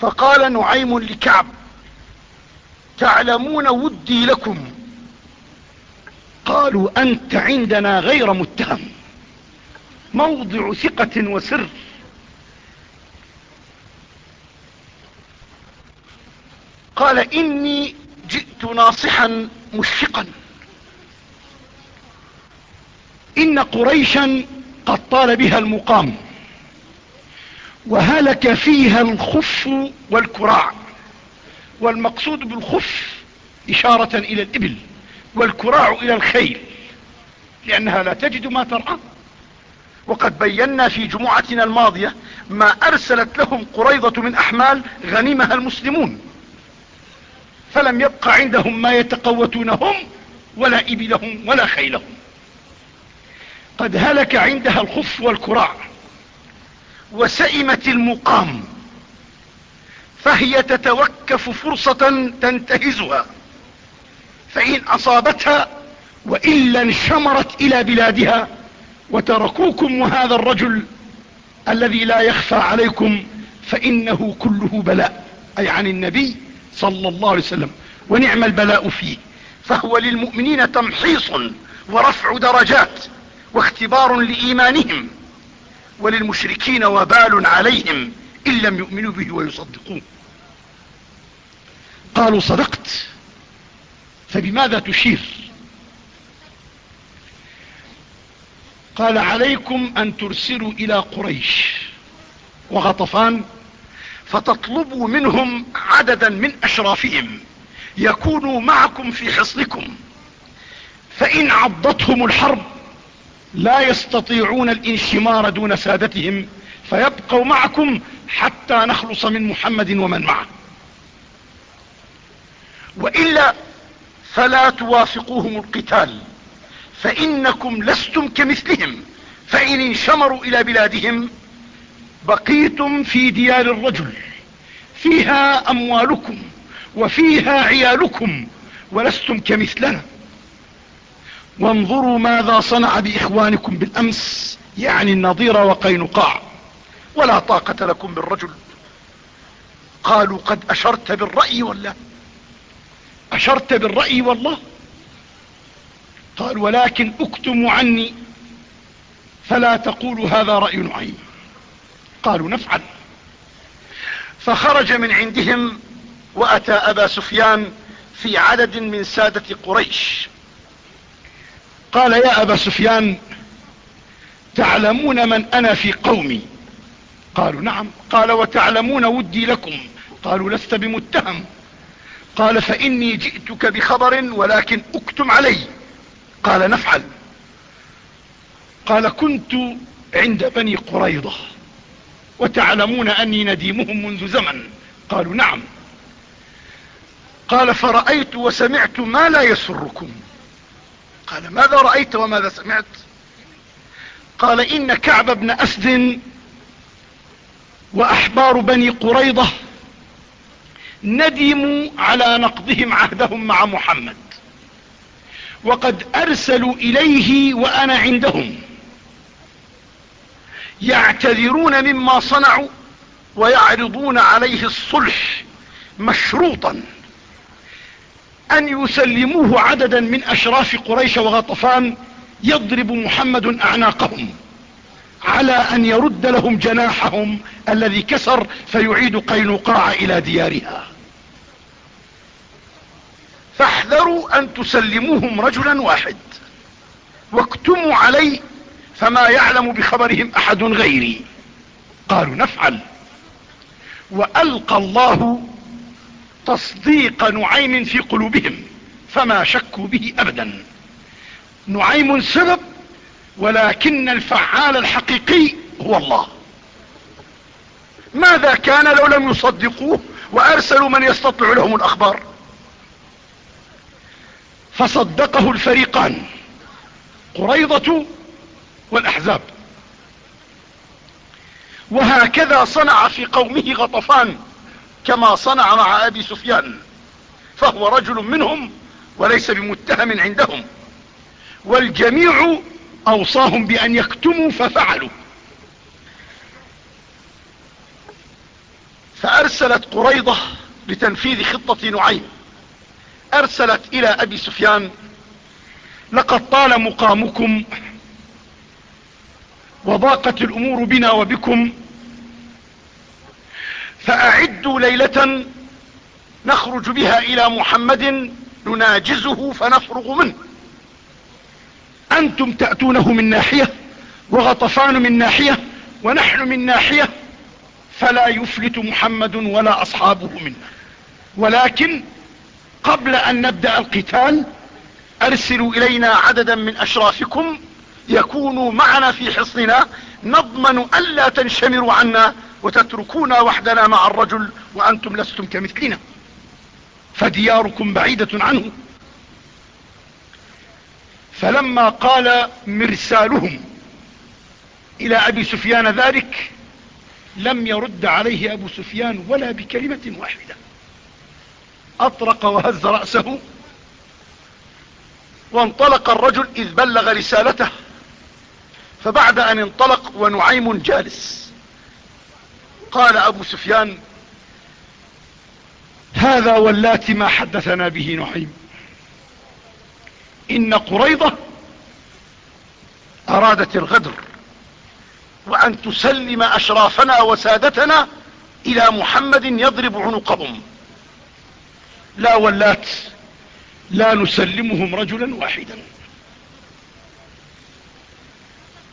فقال نعيم لكعب تعلمون ودي لكم. قالوا أنت عندنا غير متهم موضع ثقة وسر. قال إني جئت ناصحا مشفقا. إن قريشا قد طال بها المقام. وهلك فيها الخف والكراع. والمقصود بالخف إشارة إلى الإبل والكراع إلى الخيل لأنها لا تجد ما ترعى. وقد بينا في جمعتنا الماضية ما أرسلت لهم قريضة من أحمال غنمها المسلمون. فلم يبق عندهم ما يتقوتونهم ولا إبلهم ولا خيلهم. قد هلك عندها الخف والكراع. وسئمت المقام. فهي تتوكف فرصة تنتهزها. فإن أصابتها وإلا انشمرت إلى بلادها وتركوكم وهذا الرجل الذي لا يخفى عليكم فإنه كله بلاء. أي عن النبي صلى الله عليه وسلم. ونعم البلاء فيه. فهو للمؤمنين تمحيص ورفع درجات واختبار لإيمانهم. وللمشركين وبال عليهم إن لم يؤمنوا به ويصدقوه. قالوا صدقت فبماذا تشير؟ قال عليكم أن ترسلوا إلى قريش وغطفان فتطلبوا منهم عددا من أشرافهم يكونوا معكم في حصنكم فإن عضتهم الحرب لا يستطيعون الانشمار دون سادتهم فيبقوا معكم حتى نخلص من محمد ومن معه. وإلا فلا توافقوهم القتال فإنكم لستم كمثلهم فإن انشمروا إلى بلادهم بقيتم في ديار الرجل فيها أموالكم وفيها عيالكم ولستم كمثلنا. وانظروا ماذا صنع بإخوانكم بالأمس يعني النظير وقينقاع. ولا طاقة لكم بالرجل. قالوا قد أشرت بالرأي ولا أشرت بالرأي والله. قال ولكن أكتم عني. فلا تقولوا هذا رأي نعيم قالوا نفعل. فخرج من عندهم وأتى أبا سفيان في عدد من سادة قريش. قال يا أبا سفيان تعلمون من أنا في قومي؟ قالوا نعم. قال وتعلمون ودي لكم؟ قالوا لست بمتهم. قال فإني جئتك بخبر ولكن أكتم علي. قال نفعل. قال كنت عند بني قريضة. وتعلمون أني نديمهم منذ زمن. قالوا نعم. قال فرأيت وسمعت ما لا يسركم. قال ماذا رأيت وماذا سمعت؟ قال إن كعب بن أسد وأحبار بني قريضة ندموا على نقضهم عهدهم مع محمد وقد أرسلوا إليه وأنا عندهم يعتذرون مما صنعوا ويعرضون عليه الصلح مشروطا. أن يسلموه عددا من أشراف قريش وغطفان يضرب محمد أعناقهم على أن يرد لهم جناحهم الذي كسر فيعيد قينقاع إلى ديارها. فاحذروا أن تسلموهم رجلا واحد. واكتموا علي فما يعلم بخبرهم أحد غيري. قالوا نفعل. وألقى الله تصديق نعيم في قلوبهم فما شكوا به أبدا. نعيم سبب ولكن الفعال الحقيقي هو الله. ماذا كان لو لم يصدقوه وأرسلوا من يستطلع لهم الأخبار؟ فصدقه الفريقان قريضة والأحزاب. وهكذا صنع في قومه غطفان كما صنع مع أبي سفيان فهو رجل منهم وليس بمتهم عندهم. والجميع أوصاهم بأن يكتموا ففعلوا. فأرسلت قريضة لتنفيذ خطة نعيم. أرسلت إلى أبي سفيان لقد طال مقامكم وضاقت الأمور بنا وبكم فأعدوا ليلة نخرج بها إلى محمد نناجزه فنفرغ منه. أنتم تأتونه من ناحية وغطفان من ناحية ونحن من ناحية فلا يفلت محمد ولا أصحابه منا. ولكن قبل أن نبدأ القتال أرسلوا إلينا عددا من أشرافكم يكونوا معنا في حصننا نضمن الا تنشمروا عنا وتتركونا وحدنا مع الرجل وأنتم لستم كمثلنا. فدياركم بعيدة عنه. فلما قال مرسالهم إلى أبي سفيان ذلك لم يرد عليه أبو سفيان ولا بكلمة واحدة. أطرق وهز رأسه وانطلق الرجل إذ بلغ رسالته. فبعد أن انطلق ونعيم جالس. قال أبو سفيان هذا واللات ما حدثنا به نعيم إن قريضة أرادت الغدر وأن تسلم أشرافنا وسادتنا إلى محمد يضرب عنقهم. لا ولات لا نسلمهم رجلا واحدا.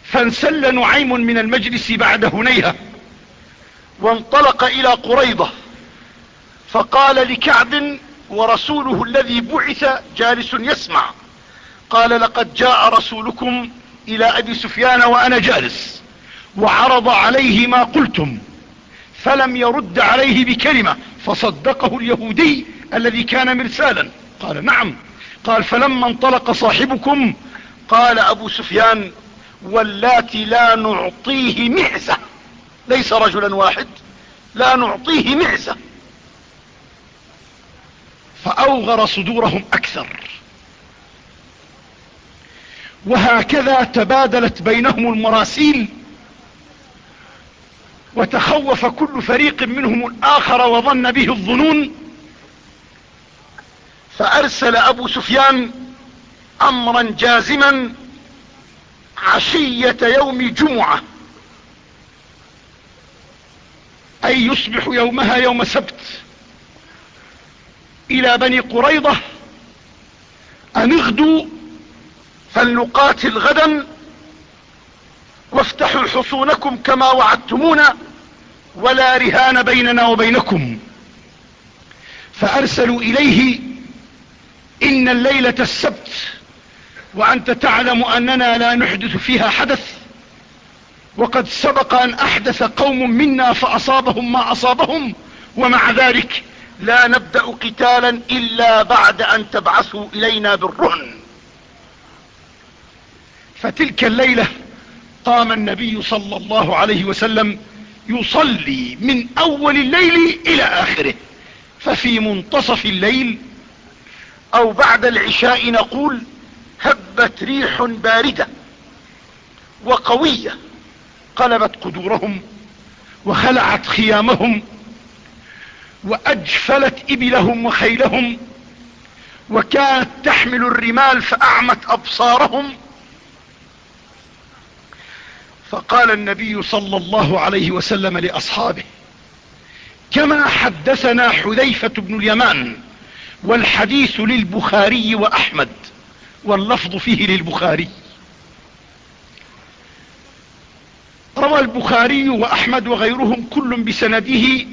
فانسل نعيم من المجلس بعد هنيهة وانطلق إلى قريضة فقال لكعب ورسوله الذي بعث جالس يسمع قال لقد جاء رسولكم إلى أبي سفيان وأنا جالس وعرض عليه ما قلتم فلم يرد عليه بكلمة فصدقه اليهودي الذي كان مرسالا. قال نعم. قال فلما انطلق صاحبكم قال أبو سفيان واللاتي لا نعطيه معزة ليس رجلا واحد لا نعطيه معزة. فأوغر صدورهم أكثر. وهكذا تبادلت بينهم المراسيل وتخوف كل فريق منهم الآخر وظن به الظنون. فأرسل أبو سفيان امرا جازما عشية يوم جمعة. أي يصبح يومها يوم سبت. إلى بني قريضة أن اغدوا فلنقاتل غدا وافتحوا حصونكم كما وعدتمونا ولا رهان بيننا وبينكم. فأرسلوا إليه إن الليلة السبت وأنت تعلم أننا لا نحدث فيها حدث. وقد سبق أن أحدث قوم منا فأصابهم ما أصابهم ومع ذلك لا نبدأ قتالا إلا بعد أن تبعثوا إلينا بالرهن. فتلك الليلة قام النبي صلى الله عليه وسلم يصلي من أول الليل إلى آخره. ففي منتصف الليل أو بعد العشاء نقول هبت ريح باردة وقوية قلبت قدورهم وخلعت خيامهم وأجفلت إبلهم وخيلهم وكانت تحمل الرمال فأعمت أبصارهم. فقال النبي صلى الله عليه وسلم لأصحابه كما حدثنا حذيفة بن اليمان والحديث للبخاري وأحمد واللفظ فيه للبخاري. روى البخاري وأحمد وغيرهم كل بسنده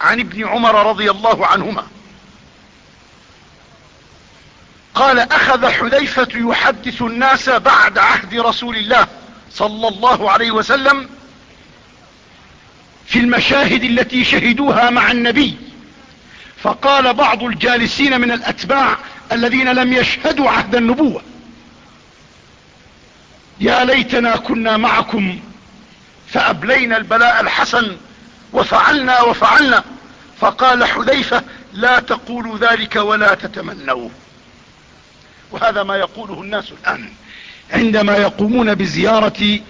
عن ابن عمر رضي الله عنهما. قال أخذ حذيفة يحدث الناس بعد عهد رسول الله صلى الله عليه وسلم في المشاهد التي شهدوها مع النبي. فقال بعض الجالسين من الأتباع الذين لم يشهدوا عهد النبوة يا ليتنا كنا معكم فأبلينا البلاء الحسن وفعلنا وفعلنا. فقال حذيفة لا تقولوا ذلك ولا تتمنوا. وهذا ما يقوله الناس الآن عندما يقومون بزيارة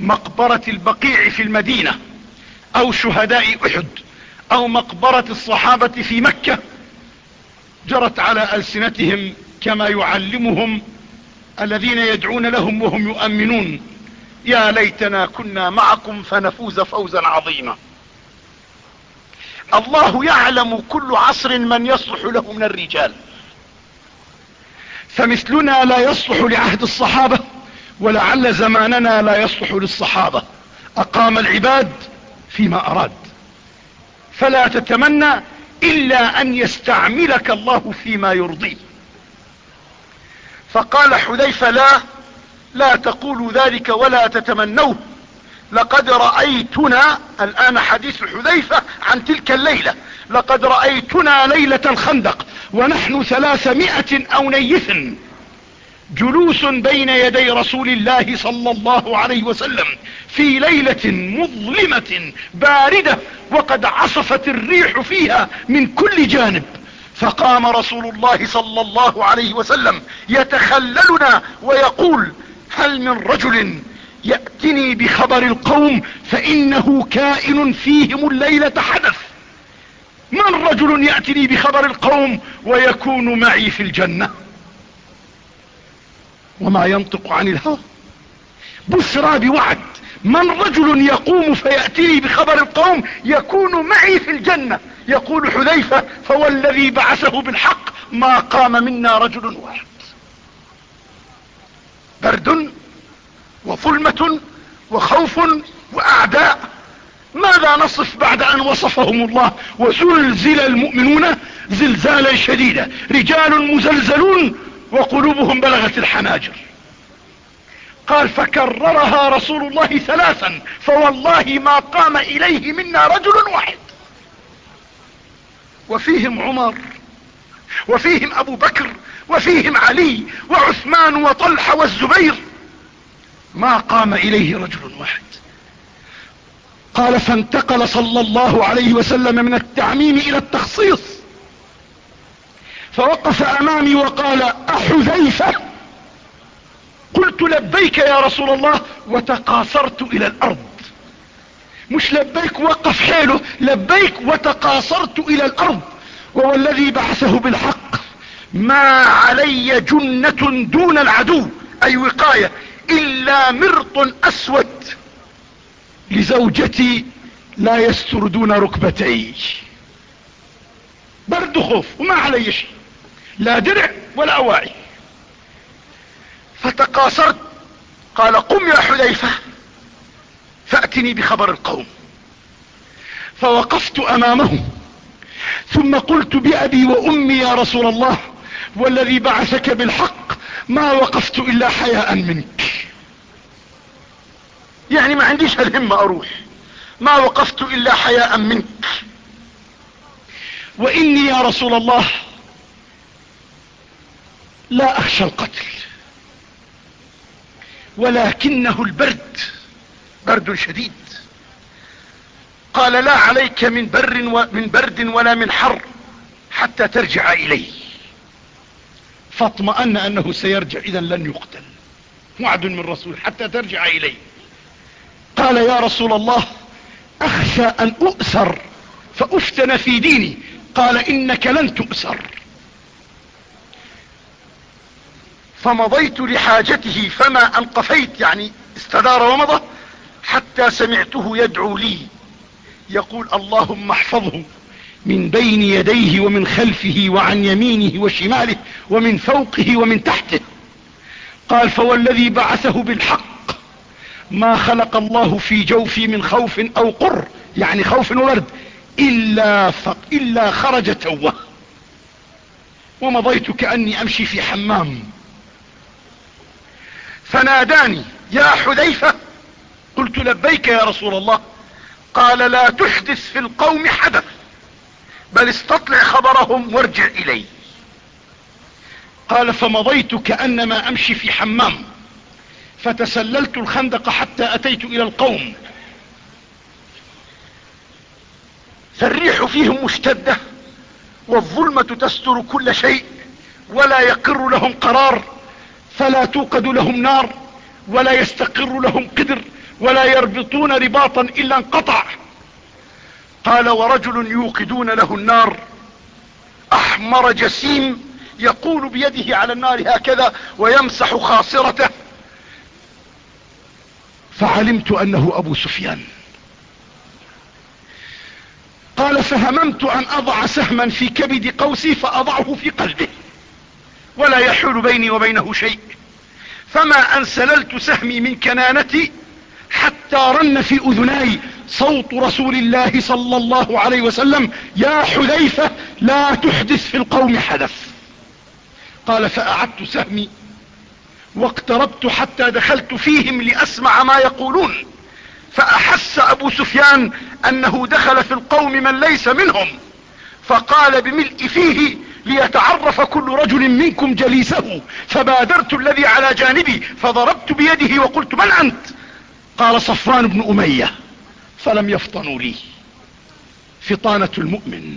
مقبرة البقيع في المدينة أو شهداء أحد أو مقبرة الصحابة في مكة جرت على ألسنتهم كما يعلمهم الذين يدعون لهم وهم يؤمنون. يا ليتنا كنا معكم فنفوز فوزا عظيما. الله يعلم كل عصر من يصلح له من الرجال. فمثلنا لا يصلح لعهد الصحابة ولعل زماننا لا يصلح للصحابة. أقام العباد فيما أراد. فلا تتمنى إلا أن يستعملك الله فيما يرضيه فقال حذيفة لا لا تقولوا ذلك ولا تتمنوه. لقد رأيتنا الآن حديث حذيفة عن تلك الليلة. لقد رأيتنا ليلة الخندق ونحن ثلاثمائة أو نيث جلوس بين يدي رسول الله صلى الله عليه وسلم في ليلة مظلمة باردة وقد عصفت الريح فيها من كل جانب. فقام رسول الله صلى الله عليه وسلم يتخللنا ويقول هل من رجل يأتني بخبر القوم فإنه كائن فيهم الليلة حدث؟ من رجل يأتني بخبر القوم ويكون معي في الجنة؟ وما ينطق عن الهوى؟ بشرى بوعد. من رجل يقوم فيأتيني بخبر القوم يكون معي في الجنة؟ يقول حذيفة فوالذي بعثه بالحق ما قام منا رجل واحد. برد وظلمة وخوف وأعداء. ماذا نصف بعد أن وصفهم الله وزلزل المؤمنون زلزالا شديدا؟ رجال مزلزلون وقلوبهم بلغت الحناجر قال فكررها رسول الله ثلاثا فوالله ما قام إليه منا رجل واحد. وفيهم عمر وفيهم أبو بكر وفيهم علي وعثمان وطلحة والزبير. ما قام إليه رجل واحد. قال فانتقل صلى الله عليه وسلم من التعميم إلى التخصيص. فوقف أمامي وقال أحذيفة. قلت لبيك يا رسول الله وتقاصرت إلى الأرض. مش لبيك وقف حيله لبيك وتقاصرت إلى الأرض. وهو الذي بعثه بالحق. ما علي جنة دون العدو. أي وقاية. إلا مرط أسود. لزوجتي لا يستر دون ركبتي. برد خوف. وما علي شيء. لا درع ولا اواعي فتقاصرت. قال قم يا حذيفة. فأتني بخبر القوم. فوقفت امامه ثم قلت بأبي وأمي يا رسول الله. والذي بعثك بالحق ما وقفت إلا حياء منك. يعني ما عنديش الهمة أروح. ما وقفت إلا حياء منك. وإني يا رسول الله لا أخشى القتل. ولكنه البرد برد شديد. قال لا عليك من بر من برد ولا من حر حتى ترجع إلي. فاطمأن أنه سيرجع اذا لن يقتل. وعد من رسول حتى ترجع الي قال يا رسول الله أخشى أن أؤسر فأفتن في ديني. قال إنك لن تؤسر. فمضيت لحاجته فما أنقفيت يعني استدار ومضى حتى سمعته يدعو لي. يقول اللهم احفظه. من بين يديه ومن خلفه وعن يمينه وشماله ومن فوقه ومن تحته. قال فوالذي بعثه بالحق. ما خلق الله في جوفي من خوف أو قر يعني خوف وبرد فق إلا خرج توه. ومضيت كأني أمشي في حمام. فناداني يا حذيفة. قلت لبيك يا رسول الله. قال لا تحدث في القوم حدث. بل استطلع خبرهم وارجع إلي. قال فمضيت كأنما أمشي في حمام. فتسللت الخندق حتى أتيت إلى القوم. فالريح فيهم مشتدة والظلمة تستر كل شيء ولا يقر لهم قرار فلا توقد لهم نار ولا يستقر لهم قدر ولا يربطون رباطا إلا انقطع. قال ورجل يوقدون له النار. أحمر جسيم يقول بيده على النار هكذا ويمسح خاصرته. فعلمت أنه أبو سفيان. قال فهممت أن أضع سهما في كبد قوسي فأضعه في قلبه. ولا يحول بيني وبينه شيء. فما ان سللت سهمي من كنانتي حتى رن في أذناي صوت رسول الله صلى الله عليه وسلم يا حذيفة لا تحدث في القوم حدث. قال فأعدت سهمي واقتربت حتى دخلت فيهم لأسمع ما يقولون. فأحس أبو سفيان أنه دخل في القوم من ليس منهم. فقال بملء فيه ليتعرف كل رجل منكم جليسه. فبادرت الذي على جانبي فضربت بيده وقلت من أنت؟ قال صفوان بن أمية. فلم يفطنوا لي. فطانة المؤمن.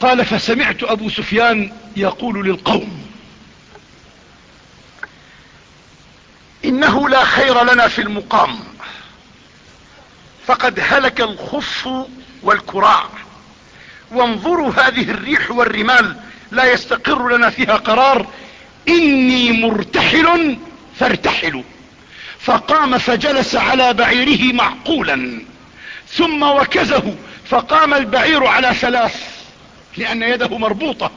قال فسمعت أبو سفيان يقول للقوم إنه لا خير لنا في المقام. فقد هلك الخف والكراع. وانظروا هذه الريح والرمال لا يستقر لنا فيها قرار. إني مرتحل فارتحلوا. فقام فجلس على بعيره معقولا ثم وكزه فقام البعير على ثلاث لأن يده مربوطة.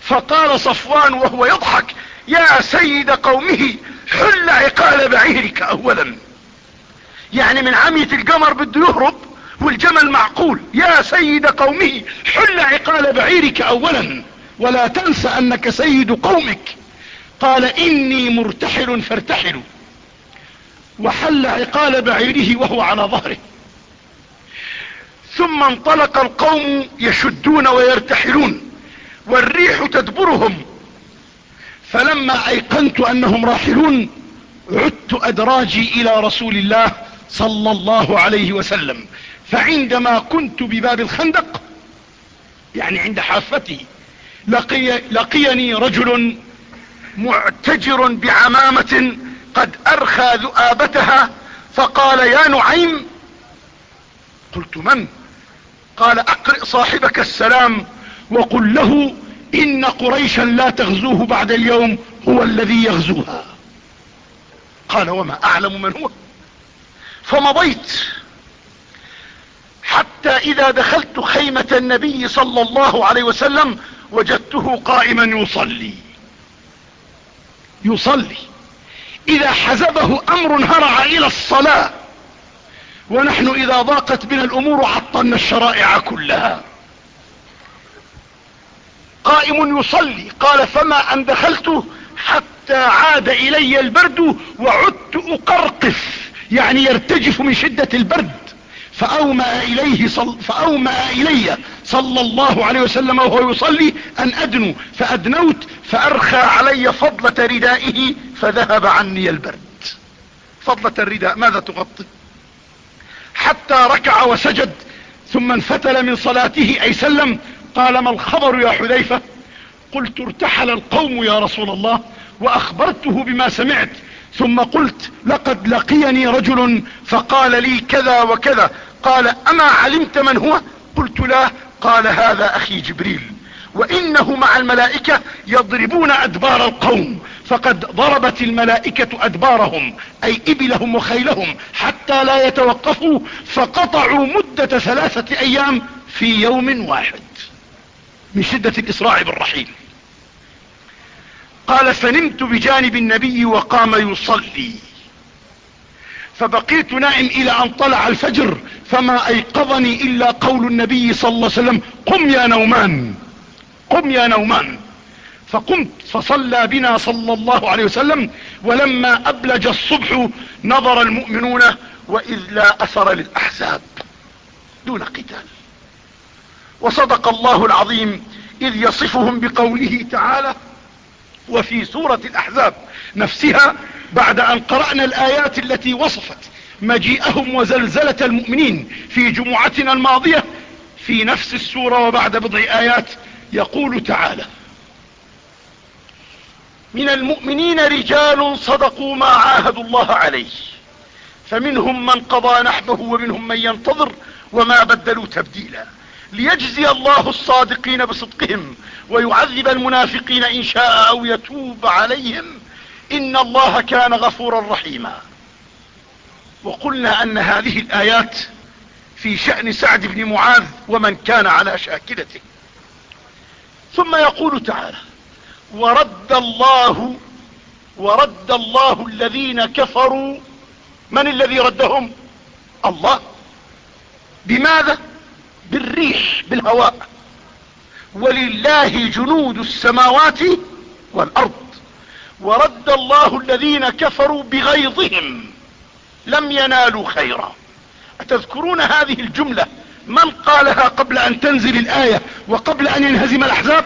فقال صفوان وهو يضحك يا سيد قومه حل عقال بعيرك اولا. يعني من عمية القمر بده يهرب والجمل معقول يا سيد قومه حل عقال بعيرك اولا. ولا تنس أنك سيد قومك. قال إني مرتحل فارتحلوا. وحل عقال بعيره وهو على ظهره. ثم انطلق القوم يشدون ويرتحلون والريح تدبرهم. فلما أيقنت أنهم راحلون عدت أدراجي إلى رسول الله صلى الله عليه وسلم. فعندما كنت بباب الخندق يعني عند حافته لقي لقيني رجل معتجر بعمامة قد أرخى ذؤابتها فقال يا نعيم قلت من؟ قال أقرئ صاحبك السلام وقل له إن قريشا لا تغزوه بعد اليوم هو الذي يغزوها. قال وما أعلم من هو؟ فمضيت. حتى إذا دخلت خيمة النبي صلى الله عليه وسلم وجدته قائما يصلي. يصلي. إذا حزبه أمر هرع إلى الصلاة. ونحن إذا ضاقت بنا الأمور عطلنا الشرائع كلها. قائم يصلي. قال فما أن دخلت حتى عاد إلي البرد وعدت أقرقف. يعني يرتجف من شدة البرد. فأومأ إليه فأومأ إلي صلى الله عليه وسلم وهو يصلي أن أدنو فأدنوت فأرخى علي فضلة ردائه فذهب عني البرد. فضلة الرداء ماذا تغطي؟ حتى ركع وسجد ثم انفتل من صلاته أي سلم. قال ما الخبر يا حذيفة؟ قلت ارتحل القوم يا رسول الله وأخبرته بما سمعت. ثم قلت لقد لقيني رجل فقال لي كذا وكذا. قال أما علمت من هو؟ قلت لا. قال هذا أخي جبريل. وإنه مع الملائكة يضربون أدبار القوم. فقد ضربت الملائكة أدبارهم أي إبلهم وخيلهم حتى لا يتوقفوا فقطعوا مدة ثلاثة أيام في يوم واحد. من شدة الإسراع بالرحيل. قال فنمت بجانب النبي وقام يصلي. فبقيت نائم إلى أن طلع الفجر فما أيقظني إلا قول النبي صلى الله عليه وسلم قم يا نومان قم يا نومان. فقمت فصلى بنا صلى الله عليه وسلم ولما أبلج الصبح نظر المؤمنون وإذ لا أثر للأحزاب دون قتال. وصدق الله العظيم إذ يصفهم بقوله تعالى وفي سورة الأحزاب نفسها بعد أن قرأنا الآيات التي وصفت مجيئهم وزلزلة المؤمنين في جمعتنا الماضية في نفس السورة وبعد بضع آيات يقول تعالى من المؤمنين رجال صدقوا ما عاهدوا الله عليه فمنهم من قضى نحبه ومنهم من ينتظر وما بدلوا تبديلا. ليجزي الله الصادقين بصدقهم ويعذب المنافقين إن شاء أو يتوب عليهم. إن الله كان غفورا رحيما. وقلنا أن هذه الآيات في شأن سعد بن معاذ ومن كان على شاكلته. ثم يقول تعالى ورد الله ورد الله الذين كفروا. من الذي ردهم؟ الله. بماذا؟ بالريح بالهواء. ولله جنود السماوات والأرض. ورد الله الذين كفروا بغيظهم. لم ينالوا خيرا. أتذكرون هذه الجملة؟ من قالها قبل أن تنزل الآية وقبل أن ينهزم الأحزاب؟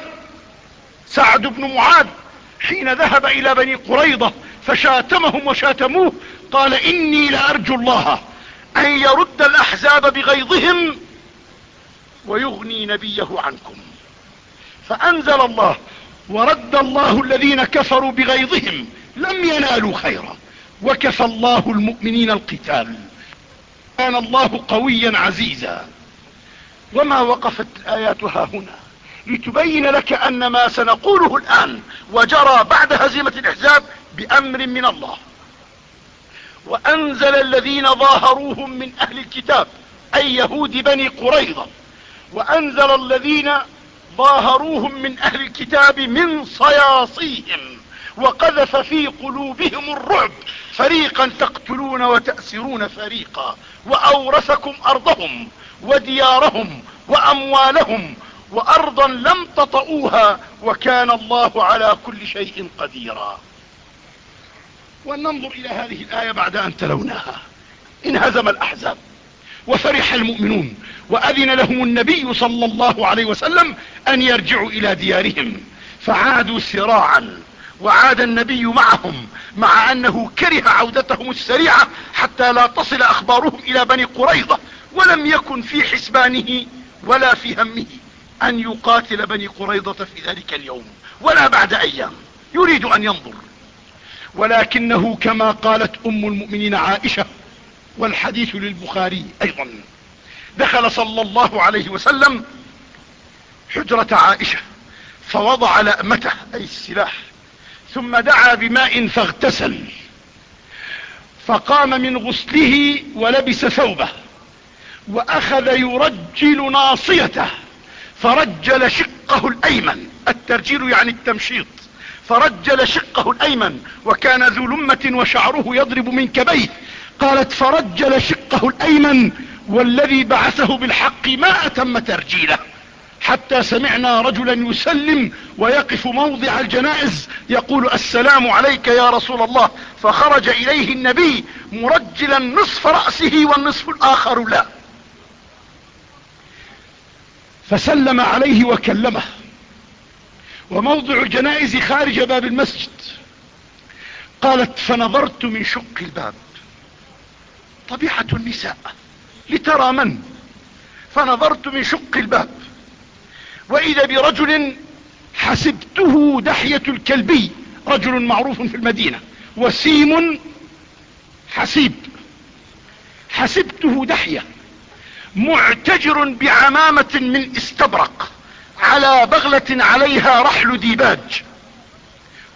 سعد بن معاذ حين ذهب إلى بني قريضة فشاتمهم وشاتموه قال إني لأرجو الله أن يرد الأحزاب بغيظهم ويغني نبيه عنكم. فأنزل الله ورد الله الذين كفروا بغيظهم لم ينالوا خيرا. وكفى الله المؤمنين القتال. كان الله قويا عزيزا. وما وقفت آياتها هنا. لتبين لك أن ما سنقوله الآن وجرى بعد هزيمة الأحزاب بأمر من الله. وأنزل الذين ظاهروهم من أهل الكتاب أي يهود بني قريظة وأنزل الذين ظاهروهم من أهل الكتاب من صياصيهم وقذف في قلوبهم الرعب. فريقا تقتلون وتأسرون فريقا وأورثكم أرضهم وديارهم وأموالهم وارضا لم تطئوها وكان الله على كل شيء قديرا. ولننظر إلى هذه الآية بعد أن تلوناها. انهزم الأحزاب وفرح المؤمنون وأذن لهم النبي صلى الله عليه وسلم أن يرجعوا إلى ديارهم. فعادوا سراعا وعاد النبي معهم مع أنه كره عودتهم السريعة حتى لا تصل أخبارهم إلى بني قريظة ولم يكن في حسبانه ولا في همه أن يقاتل بني قريظة في ذلك اليوم ولا بعد أيام. يريد أن ينظر. ولكنه كما قالت أم المؤمنين عائشة والحديث للبخاري أيضا. دخل صلى الله عليه وسلم حجرة عائشة فوضع لأمته أي السلاح ثم دعا بماء فاغتسل فقام من غسله ولبس ثوبه وأخذ يرجل ناصيته فرجل شقه الأيمن الترجيل يعني التمشيط فرجل شقه الأيمن وكان ذو لمة وشعره يضرب من كبيه قالت فرجل شقه الأيمن والذي بعثه بالحق ما أتم ترجيله. حتى سمعنا رجلا يسلم ويقف موضع الجنائز يقول السلام عليك يا رسول الله. فخرج إليه النبي مرجلا نصف رأسه والنصف الآخر لا. فسلم عليه وكلمه. وموضع الجنائز خارج باب المسجد. قالت فنظرت من شق الباب. طبيعة النساء. لترى من؟ فنظرت من شق الباب. وإذا برجل حسبته دحية الكلبي رجل معروف في المدينة وسيم حسيب. حسبته دحية. معتجر بعمامة من استبرق على بغلة عليها رحل ديباج.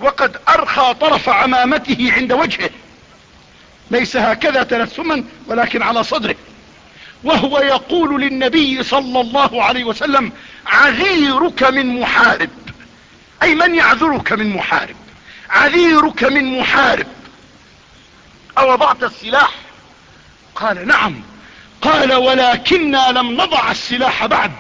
وقد أرخى طرف عمامته عند وجهه. ليس هكذا تلثما ولكن على صدره. وهو يقول للنبي صلى الله عليه وسلم عذيرك من محارب. أي من يعذرك من محارب؟ عذيرك من محارب. أوضعت السلاح؟ قال نعم. قال ولكنا لم نضع السلاح بعد.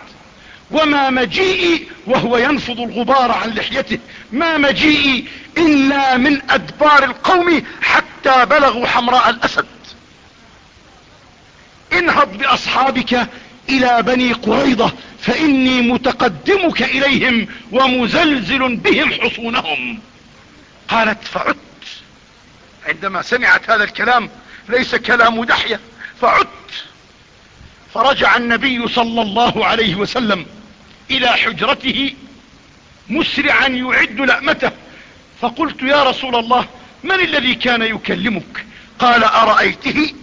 وما مجيئي وهو ينفض الغبار عن لحيته. ما مجيئي إلا من أدبار القوم حتى بلغوا حمراء الأسد. انهض بأصحابك إلى بني قريضة فإني متقدمك إليهم ومزلزل بهم حصونهم. قالت فعدت. عندما سمعت هذا الكلام ليس كلام دحية فعدت. فرجع النبي صلى الله عليه وسلم إلى حجرته مسرعا يعد لأمته فقلت يا رسول الله من الذي كان يكلمك؟ قال أرأيته؟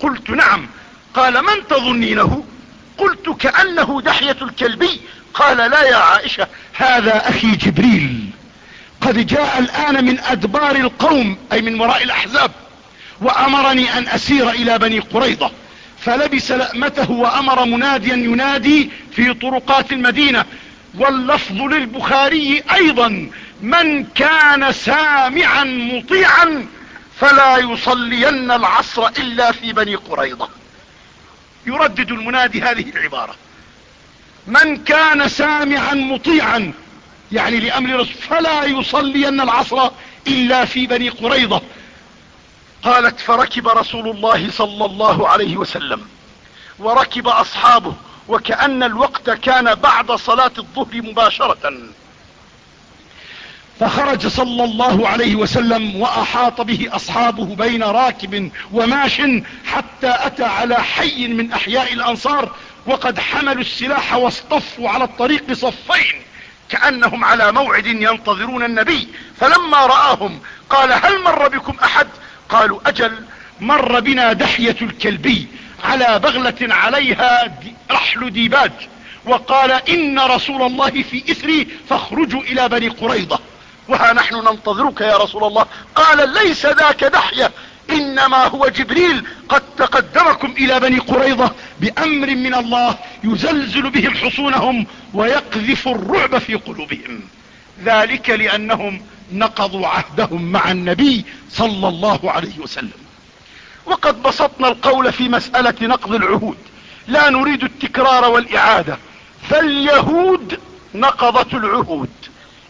قلت نعم. قال من تظنينه؟ قلت كأنه دحية الكلبي. قال لا يا عائشة هذا أخي جبريل. قد جاء الآن من أدبار القوم أي من وراء الأحزاب وأمرني أن أسير إلى بني قريضة فلبس لأمته وأمر مناديا ينادي في طرقات المدينة. واللفظ للبخاري أيضا من كان سامعا مطيعا فلا يصلين العصر إلا في بني قريضة يردد المنادي هذه العبارة. من كان سامعا مطيعا يعني لأمر رسول فلا يصلين العصر إلا في بني قريضة قالت فركب رسول الله صلى الله عليه وسلم وركب أصحابه وكأن الوقت كان بعد صلاة الظهر مباشرة. فخرج صلى الله عليه وسلم وأحاط به أصحابه بين راكب وماش حتى أتى على حي من أحياء الأنصار وقد حملوا السلاح واصطفوا على الطريق صفين كأنهم على موعد ينتظرون النبي. فلما رآهم قال هل مر بكم أحد؟ قالوا أجل مر بنا دحية الكلبي على بغلة عليها رحل ديباج. وقال إن رسول الله في إثري فاخرجوا إلى بني قريضة وها نحن ننتظرك يا رسول الله. قال ليس ذاك دحية. إنما هو جبريل. قد تقدمكم إلى بني قريضة بأمر من الله يزلزل بهم حصونهم ويقذف الرعب في قلوبهم. ذلك لأنهم نقضوا عهدهم مع النبي صلى الله عليه وسلم. وقد بسطنا القول في مسألة نقض العهود. لا نريد التكرار والإعادة. فاليهود نقضت العهود.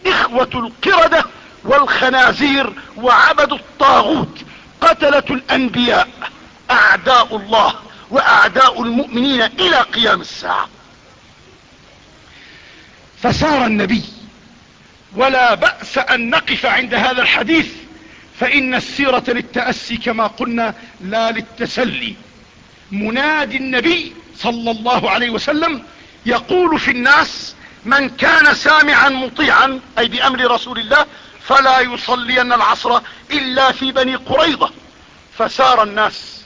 إخوة القردة والخنازير وعبدوا الطاغوت قتلة الأنبياء أعداء الله وأعداء المؤمنين إلى قيام الساعة. فسار النبي ولا بأس أن نقف عند هذا الحديث فإن السيرة للتأسي كما قلنا لا للتسلي. منادي النبي صلى الله عليه وسلم يقول في الناس من كان سامعا مطيعا أي بأمر رسول الله فلا يصلين العصر إلا في بني قريضة فسار الناس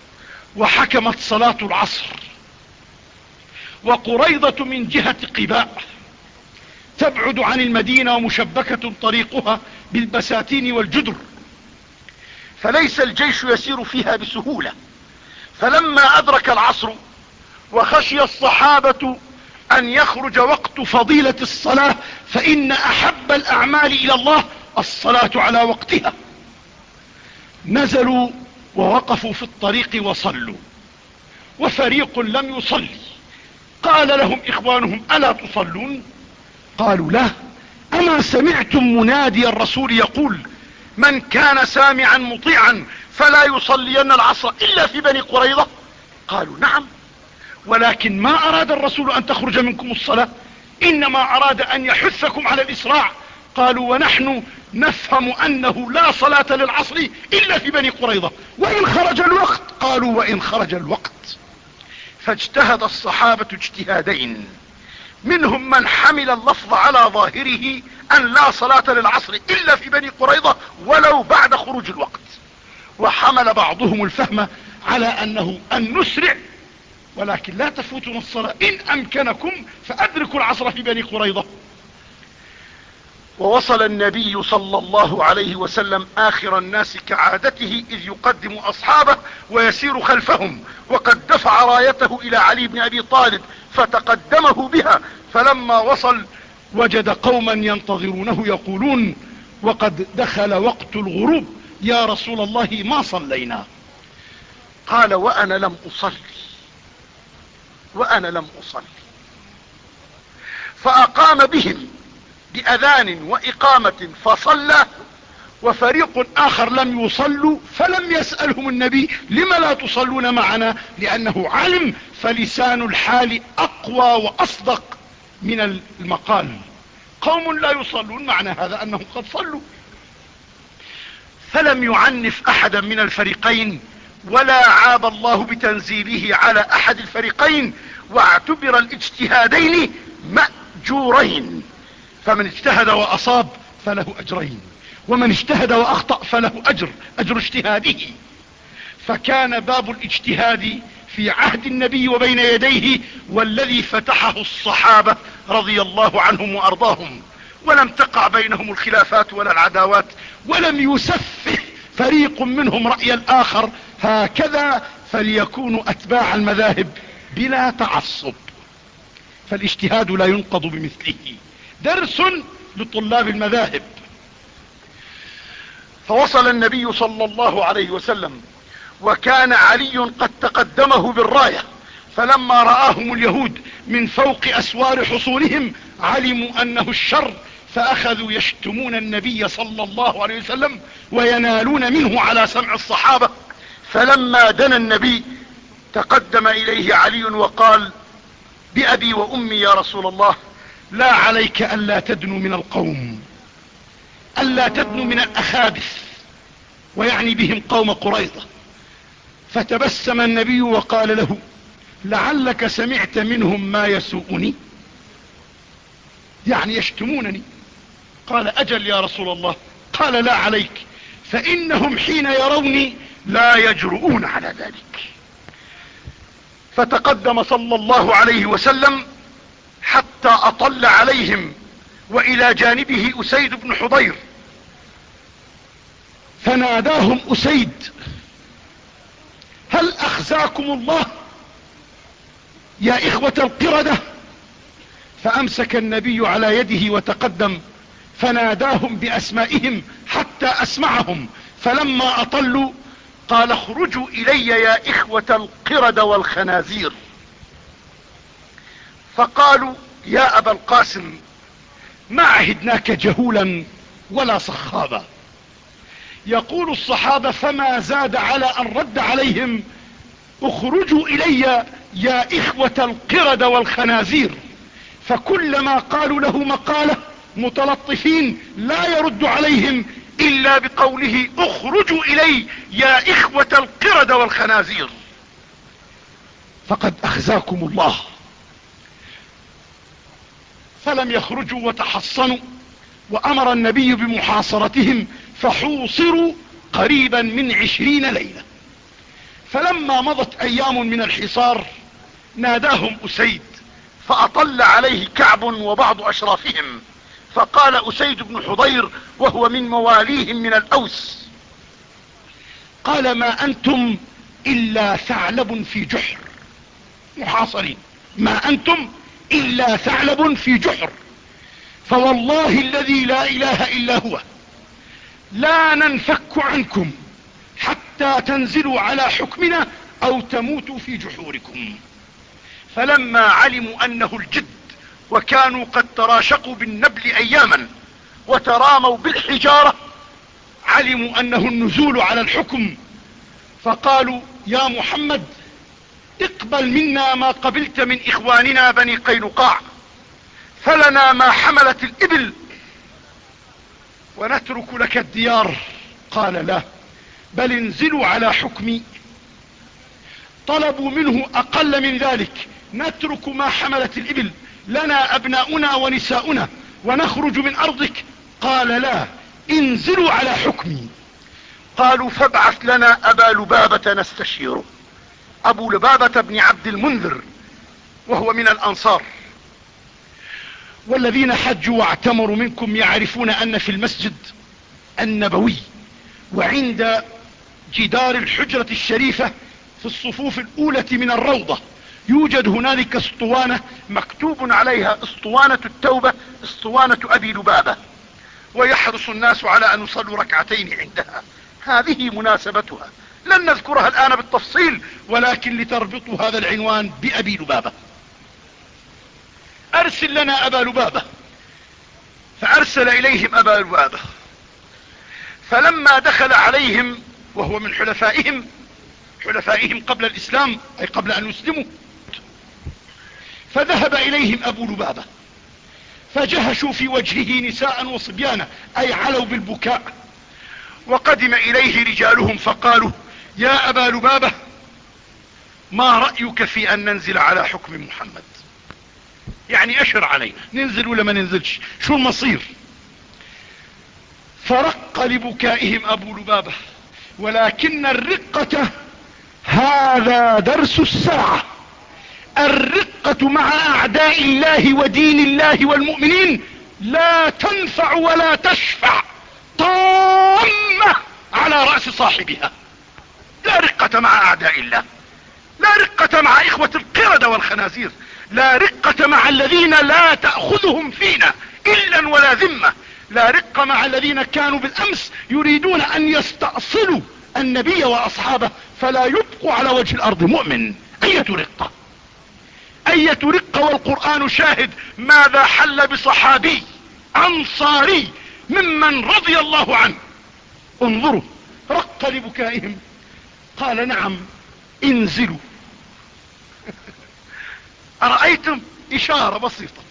وحكمت صلاة العصر. وقريضة من جهة قباء. تبعد عن المدينة ومشبكة طريقها بالبساتين والجدر. فليس الجيش يسير فيها بسهولة. فلما أدرك العصر وخشي الصحابة أن يخرج وقت فضيلة الصلاة فإن أحب الأعمال إلى الله الصلاة على وقتها. نزلوا ووقفوا في الطريق وصلوا وفريق لم يصلي. قال لهم إخوانهم ألا تصلون؟ قالوا لا. أما سمعتم منادي الرسول يقول من كان سامعا مطيعا فلا يصلين العصر إلا في بني قريضة قالوا نعم. ولكن ما أراد الرسول أن تخرج منكم الصلاة. إنما أراد أن يحثكم على الإسراع. قالوا ونحن نفهم أنه لا صلاة للعصر إلا في بني قريظة. وإن خرج الوقت قالوا وإن خرج الوقت. فاجتهد الصحابة اجتهادين. منهم من حمل اللفظ على ظاهره أن لا صلاة للعصر إلا في بني قريظة ولو بعد خروج الوقت. وحمل بعضهم الفهم على أنه أن نسرع ولكن لا تفوتنا الصلاة. إن أمكنكم فأدركوا العصر في بني قريظة. ووصل النبي صلى الله عليه وسلم آخر الناس كعادته إذ يقدم أصحابه ويسير خلفهم وقد دفع رايته إلى علي بن أبي طالب فتقدمه بها فلما وصل وجد قوما ينتظرونه يقولون وقد دخل وقت الغروب يا رسول الله ما صلينا؟ قال وأنا لم أصلي. وأنا لم أصلي. فأقام بهم بأذان وإقامة فصلى وفريق آخر لم يصلوا فلم يسألهم النبي لم لا تصلون معنا لأنه علم فلسان الحال أقوى وأصدق من المقال. قوم لا يصلون معنى هذا أنهم قد صلوا. فلم يعنف أحدا من الفريقين ولا عاب الله بتنزيله على أحد الفريقين واعتبر الاجتهادين مأجورين. فمن اجتهد وأصاب فله أجرين ومن اجتهد وأخطأ فله أجر أجر اجتهاده. فكان باب الاجتهاد في عهد النبي وبين يديه والذي فتحه الصحابة رضي الله عنهم وأرضاهم. ولم تقع بينهم الخلافات ولا العداوات ولم يسفه فريق منهم رأي الآخر. هكذا فليكونوا أتباع المذاهب بلا تعصب. فالاجتهاد لا ينقض بمثله. درس لطلاب المذاهب. فوصل النبي صلى الله عليه وسلم وكان علي قد تقدمه بالراية فلما رآهم اليهود من فوق أسوار حصونهم علموا أنه الشر فأخذوا يشتمون النبي صلى الله عليه وسلم وينالون منه على سمع الصحابة. فلما دنا النبي تقدم إليه علي وقال بأبي وأمي يا رسول الله لا عليك ألا تدنو من القوم ألا تدنو من الأخابث ويعني بهم قوم قريظة. فتبسم النبي وقال له لعلك سمعت منهم ما يسوءني؟ يعني يشتمونني. قال أجل يا رسول الله. قال لا عليك فإنهم حين يروني لا يجرؤون على ذلك. فتقدم صلى الله عليه وسلم حتى أطل عليهم وإلى جانبه أسيد بن حضير. فناداهم أسيد هل أخزاكم الله يا إخوة القردة؟ فأمسك النبي على يده وتقدم فناداهم بأسمائهم حتى أسمعهم فلما أطلوا قال اخرجوا إلي يا إخوة القرد والخنازير. فقالوا يا أبا القاسم ما عهدناك جهولا ولا صخابا. يقول الصحابة فما زاد على أن رد عليهم اخرجوا إلي يا إخوة القرد والخنازير. فكلما قالوا له مقالة متلطفين لا يرد عليهم إلا بقوله اخرجوا إلي يا إخوة القرد والخنازير. فقد أخزاكم الله. فلم يخرجوا وتحصنوا وأمر النبي بمحاصرتهم فحوصروا قريبا من عشرين ليلة. فلما مضت أيام من الحصار ناداهم أسيد فأطل عليه كعب وبعض أشرافهم. فقال أسيد بن حضير وهو من مواليهم من الأوس. قال ما أنتم إلا ثعلب في جحر. محاصرين. ما أنتم إلا ثعلب في جحر. فوالله الذي لا إله إلا هو. لا ننفك عنكم حتى تنزلوا على حكمنا أو تموتوا في جحوركم. فلما علموا أنه الجد وكانوا قد تراشقوا بالنبل أياما وتراموا بالحجارة. علموا أنه النزول على الحكم. فقالوا يا محمد اقبل منا ما قبلت من إخواننا بني قينقاع فلنا ما حملت الإبل ونترك لك الديار. قال لا بل انزلوا على حكمي. طلبوا منه أقل من ذلك نترك ما حملت الإبل. لنا أبناؤنا ونساؤنا ونخرج من أرضك. قال لا انزلوا على حكمي. قالوا فابعث لنا أبا لبابة نستشيره. أبو لبابة بن عبد المنذر وهو من الأنصار. والذين حجوا واعتمروا منكم يعرفون أن في المسجد النبوي وعند جدار الحجرة الشريفة في الصفوف الأولى من الروضة يوجد هنالك اسطوانة مكتوب عليها اسطوانة التوبة اسطوانة أبي لبابة. ويحرص الناس على أن يصلوا ركعتين عندها. هذه مناسبتها. لن نذكرها الآن بالتفصيل ولكن لتربطوا هذا العنوان بأبي لبابة. أرسل لنا أبا لبابة. فأرسل إليهم أبا لبابة. فلما دخل عليهم وهو من حلفائهم حلفائهم قبل الإسلام أي قبل أن يسلموا فذهب إليهم أبو لبابة. فجهشوا في وجهه نساء وصبيانا أي علوا بالبكاء. وقدم إليه رجالهم فقالوا يا أبا لبابة ما رأيك في أن ننزل على حكم محمد? يعني أشر علينا ننزل ولا ما ننزلش؟ شو المصير? فرق لبكائهم أبو لبابة ولكن الرقة هذا درس الساعة. الرقة مع أعداء الله ودين الله والمؤمنين لا تنفع ولا تشفع طامة على رأس صاحبها. لا رقة مع أعداء الله لا رقة مع إخوة القردة والخنازير لا رقة مع الذين لا تأخذهم فينا إلا ولا ذمة لا رقة مع الذين كانوا بالأمس يريدون أن يستأصلوا النبي وأصحابه فلا يبقوا على وجه الأرض مؤمن. أية رقة؟ اية رقة والقرآن شاهد ماذا حل بصحابي أنصاري ممن رضي الله عنه. انظروا رق لبكائهم. قال نعم انزلوا. أرأيتم؟ إشارة بسيطة.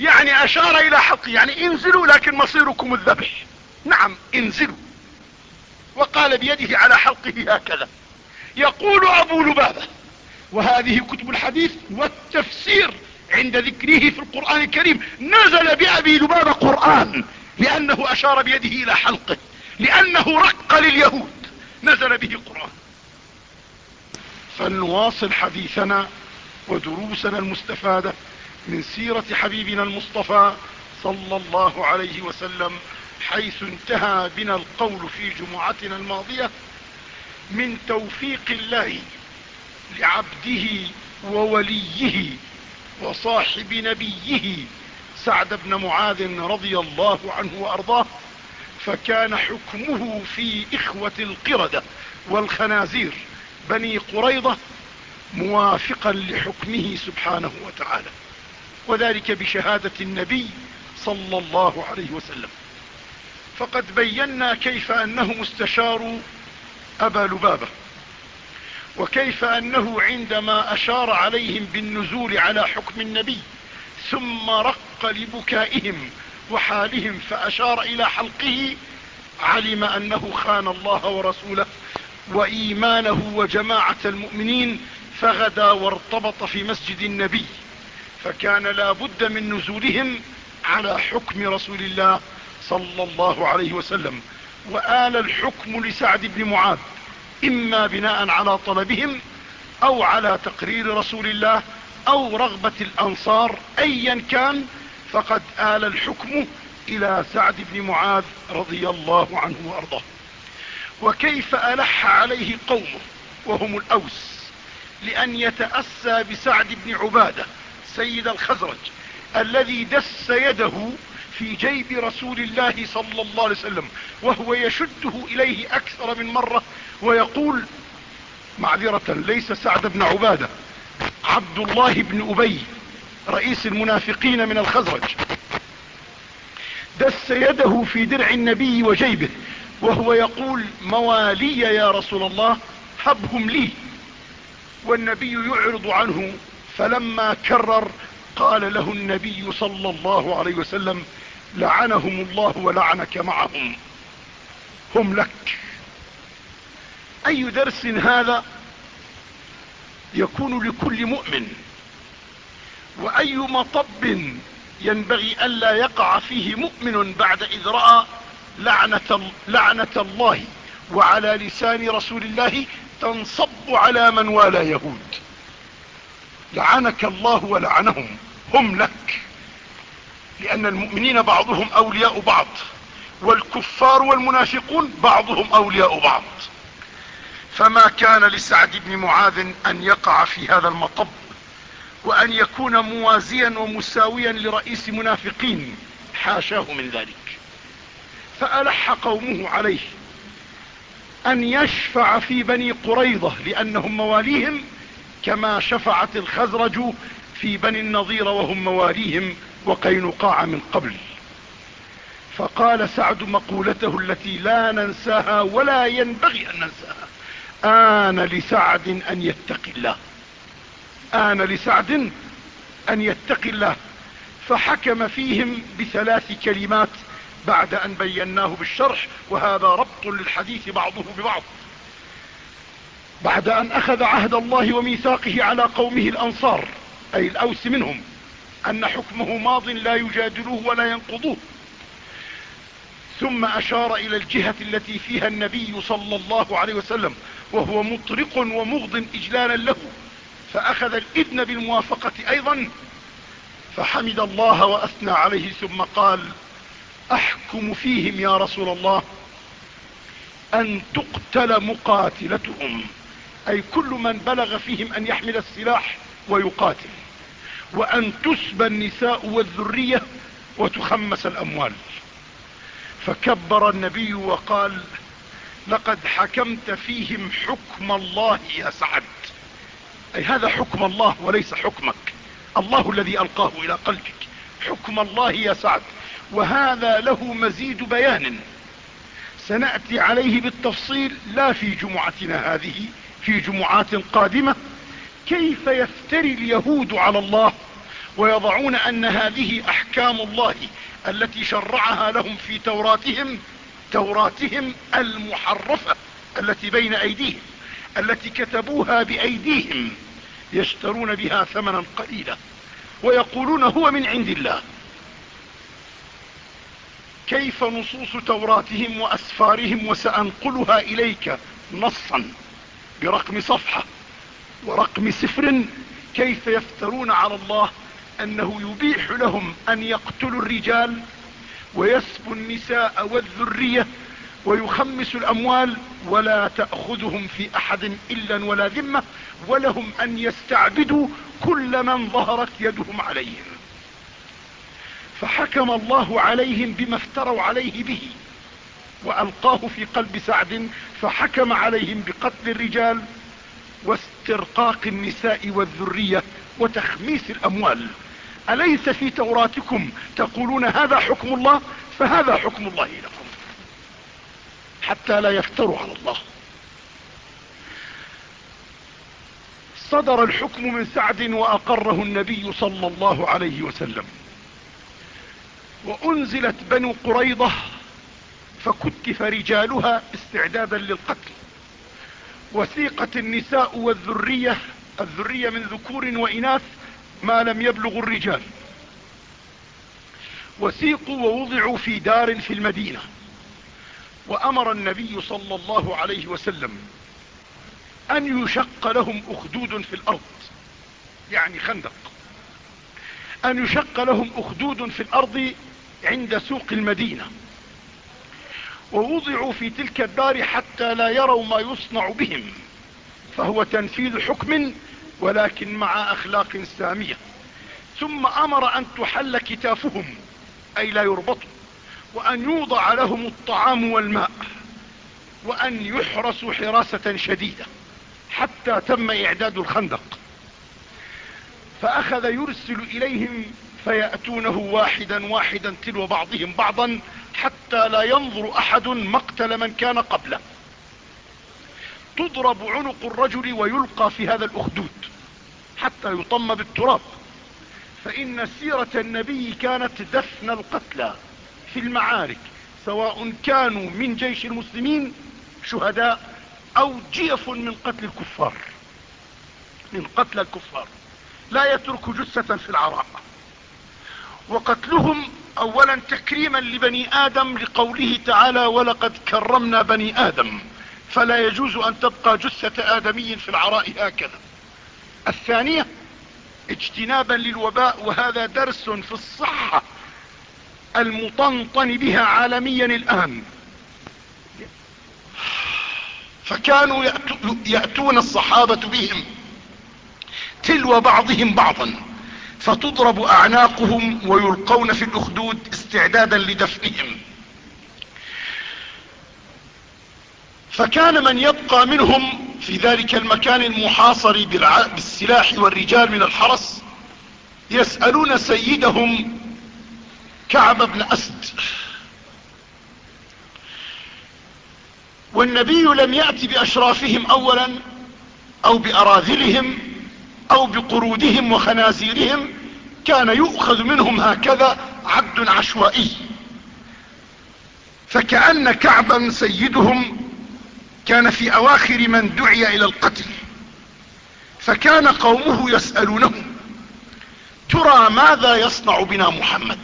يعني أشار إلى حق يعني انزلوا لكن مصيركم الذبح. نعم انزلوا. وقال بيده على حلقه هكذا. يقول أبو لبابة وهذه كتب الحديث والتفسير عند ذكره في القرآن الكريم. نزل بأبي لبابة قرآن لأنه أشار بيده إلى حلقه لأنه رق لليهود. نزل به قرآن فلنواصل حديثنا ودروسنا المستفادة من سيرة حبيبنا المصطفى صلى الله عليه وسلم حيث انتهى بنا القول في جمعتنا الماضية من توفيق الله لعبده ووليه وصاحب نبيه سعد بن معاذ رضي الله عنه وأرضاه فكان حكمه في إخوة القردة والخنازير بني قريضة موافقا لحكمه سبحانه وتعالى وذلك بشهادة النبي صلى الله عليه وسلم. فقد بينا كيف أنهم استشاروا أبا لبابة. وكيف أنه عندما أشار عليهم بالنزول على حكم النبي ثم رق لبكائهم وحالهم فأشار إلى حلقه علم أنه خان الله ورسوله وإيمانه وجماعة المؤمنين فغدا وارتبط في مسجد النبي. فكان لا بد من نزولهم على حكم رسول الله صلى الله عليه وسلم. وآل الحكم لسعد بن معاذ. إما بناء على طلبهم أو على تقرير رسول الله أو رغبة الأنصار ايا كان فقد آل الحكم إلى سعد بن معاذ رضي الله عنه وأرضاه. وكيف ألح عليه قومه وهم الأوس لأن يتأسى بسعد بن عبادة سيد الخزرج الذي دس يده في جيب رسول الله صلى الله عليه وسلم وهو يشده إليه أكثر من مرة ويقول معذرة ليس سعد بن عبادة عبد الله بن أبي رئيس المنافقين من الخزرج دس يده في درع النبي وجيبه وهو يقول موالي يا رسول الله هبهم لي. والنبي يعرض عنه فلما كرر قال له النبي صلى الله عليه وسلم لعنهم الله ولعنك معهم هم لك. أي درس هذا يكون لكل مؤمن؟ وأي مطب ينبغي ألا يقع فيه مؤمن بعد إذ رأى لعنة, لعنة الله وعلى لسان رسول الله تنصب على من والى يهود. لعنك الله ولعنهم هم لك. لأن المؤمنين بعضهم أولياء بعض والكفار والمنافقون بعضهم أولياء بعض. فما كان لسعد بن معاذ أن يقع في هذا المطب وأن يكون موازيا ومساويا لرئيس منافقين. حاشاه من ذلك. فألح قومه عليه أن يشفع في بني قريضة لأنهم مواليهم كما شفعت الخزرج في بني النظير وهم مواليهم وقينقاع من قبل. فقال سعد مقولته التي لا ننساها ولا ينبغي أن ننساها. آن لسعد أن يتقي الله. آن لسعد أن يتقي الله. فحكم فيهم بثلاث كلمات بعد أن بيناه بالشرح وهذا ربط للحديث بعضه ببعض. بعد أن أخذ عهد الله وميثاقه على قومه الأنصار أي الأوس منهم أن حكمه ماض لا يجادلوه ولا ينقضوه. ثم أشار إلى الجهة التي فيها النبي صلى الله عليه وسلم وهو مطرق ومغض إجلالا له. فأخذ الإذن بالموافقة أيضا. فحمد الله وأثنى عليه ثم قال أحكم فيهم يا رسول الله أن تقتل مقاتلتهم. أي كل من بلغ فيهم أن يحمل السلاح ويقاتل. وأن تسبى النساء والذرية وتخمس الأموال. فكبر النبي وقال لقد حكمت فيهم حكم الله يا سعد. أي هذا حكم الله وليس حكمك. الله الذي ألقاه إلى قلبك. حكم الله يا سعد. وهذا له مزيد بيان. سنأتي عليه بالتفصيل لا في جمعتنا هذه في جمعات قادمة. كيف يفتري اليهود على الله ويضعون أن هذه أحكام الله التي شرعها لهم في توراتهم توراتهم المحرفة التي بين أيديهم التي كتبوها بأيديهم يشترون بها ثمنا قليلا ويقولون هو من عند الله. كيف نصوص توراتهم وأسفارهم وسأنقلها إليك نصا برقم صفحة ورقم سفر؟ كيف يفترون على الله أنه يبيح لهم أن يقتلوا الرجال ويسبوا النساء والذرية ويخمس الأموال ولا تأخذهم في أحد إلا ولا ذمة ولهم أن يستعبدوا كل من ظهرت يدهم عليهم. فحكم الله عليهم بما افتروا عليه به وألقاه في قلب سعد فحكم عليهم بقتل الرجال واسترقاق النساء والذرية وتخميس الأموال. أليس في توراتكم تقولون هذا حكم الله؟ فهذا حكم الله لكم. حتى لا يفتروا على الله. صدر الحكم من سعد وأقره النبي صلى الله عليه وسلم. وأنزلت بنو قريضة فكتف رجالها استعدادا للقتل. وثيقت النساء والذرية الذرية من ذكور وإناث ما لم يبلغ الرجال. وسيقوا ووضعوا في دار في المدينة. وأمر النبي صلى الله عليه وسلم أن يشق لهم أخدود في الأرض. يعني خندق. أن يشق لهم أخدود في الأرض عند سوق المدينة. ووضعوا في تلك الدار حتى لا يروا ما يصنع بهم. فهو تنفيذ حكم ولكن مع أخلاق سامية. ثم أمر أن تحل كتافهم أي لا يربطوا وأن يوضع لهم الطعام والماء وأن يحرسوا حراسة شديدة حتى تم إعداد الخندق. فأخذ يرسل إليهم فيأتونه واحدا واحدا تلو بعضهم بعضا حتى لا ينظر أحد مقتل من كان قبله. تضرب عنق الرجل ويلقى في هذا الأخدود حتى يطم بالتراب. فإن سيرة النبي كانت دفن القتلى في المعارك سواء كانوا من جيش المسلمين شهداء أو جيف من قتل الكفار. من قتل الكفار. لا يترك جثة في العراء وقتلهم اولا تكريما لبني آدم لقوله تعالى ولقد كرمنا بني آدم فلا يجوز أن تبقى جثة آدمي في العراء هكذا. الثانية اجتنابا للوباء وهذا درس في الصحة المطنطن بها عالميا الآن. فكانوا يأتون الصحابة بهم تلو بعضهم بعضا فتضرب أعناقهم ويلقون في الأخدود استعدادا لدفنهم. فكان من يبقى منهم في ذلك المكان المحاصر بالسلاح والرجال من الحرس يسألون سيدهم كعب بن أسد. والنبي لم يأتي بأشرافهم اولا أو بأراذلهم أو بقرودهم وخنازيرهم كان يؤخذ منهم هكذا عبد عشوائي. فكأن كعبا سيدهم كان في أواخر من دعي إلى القتل فكان قومه يسألونه ترى ماذا يصنع بنا محمد؟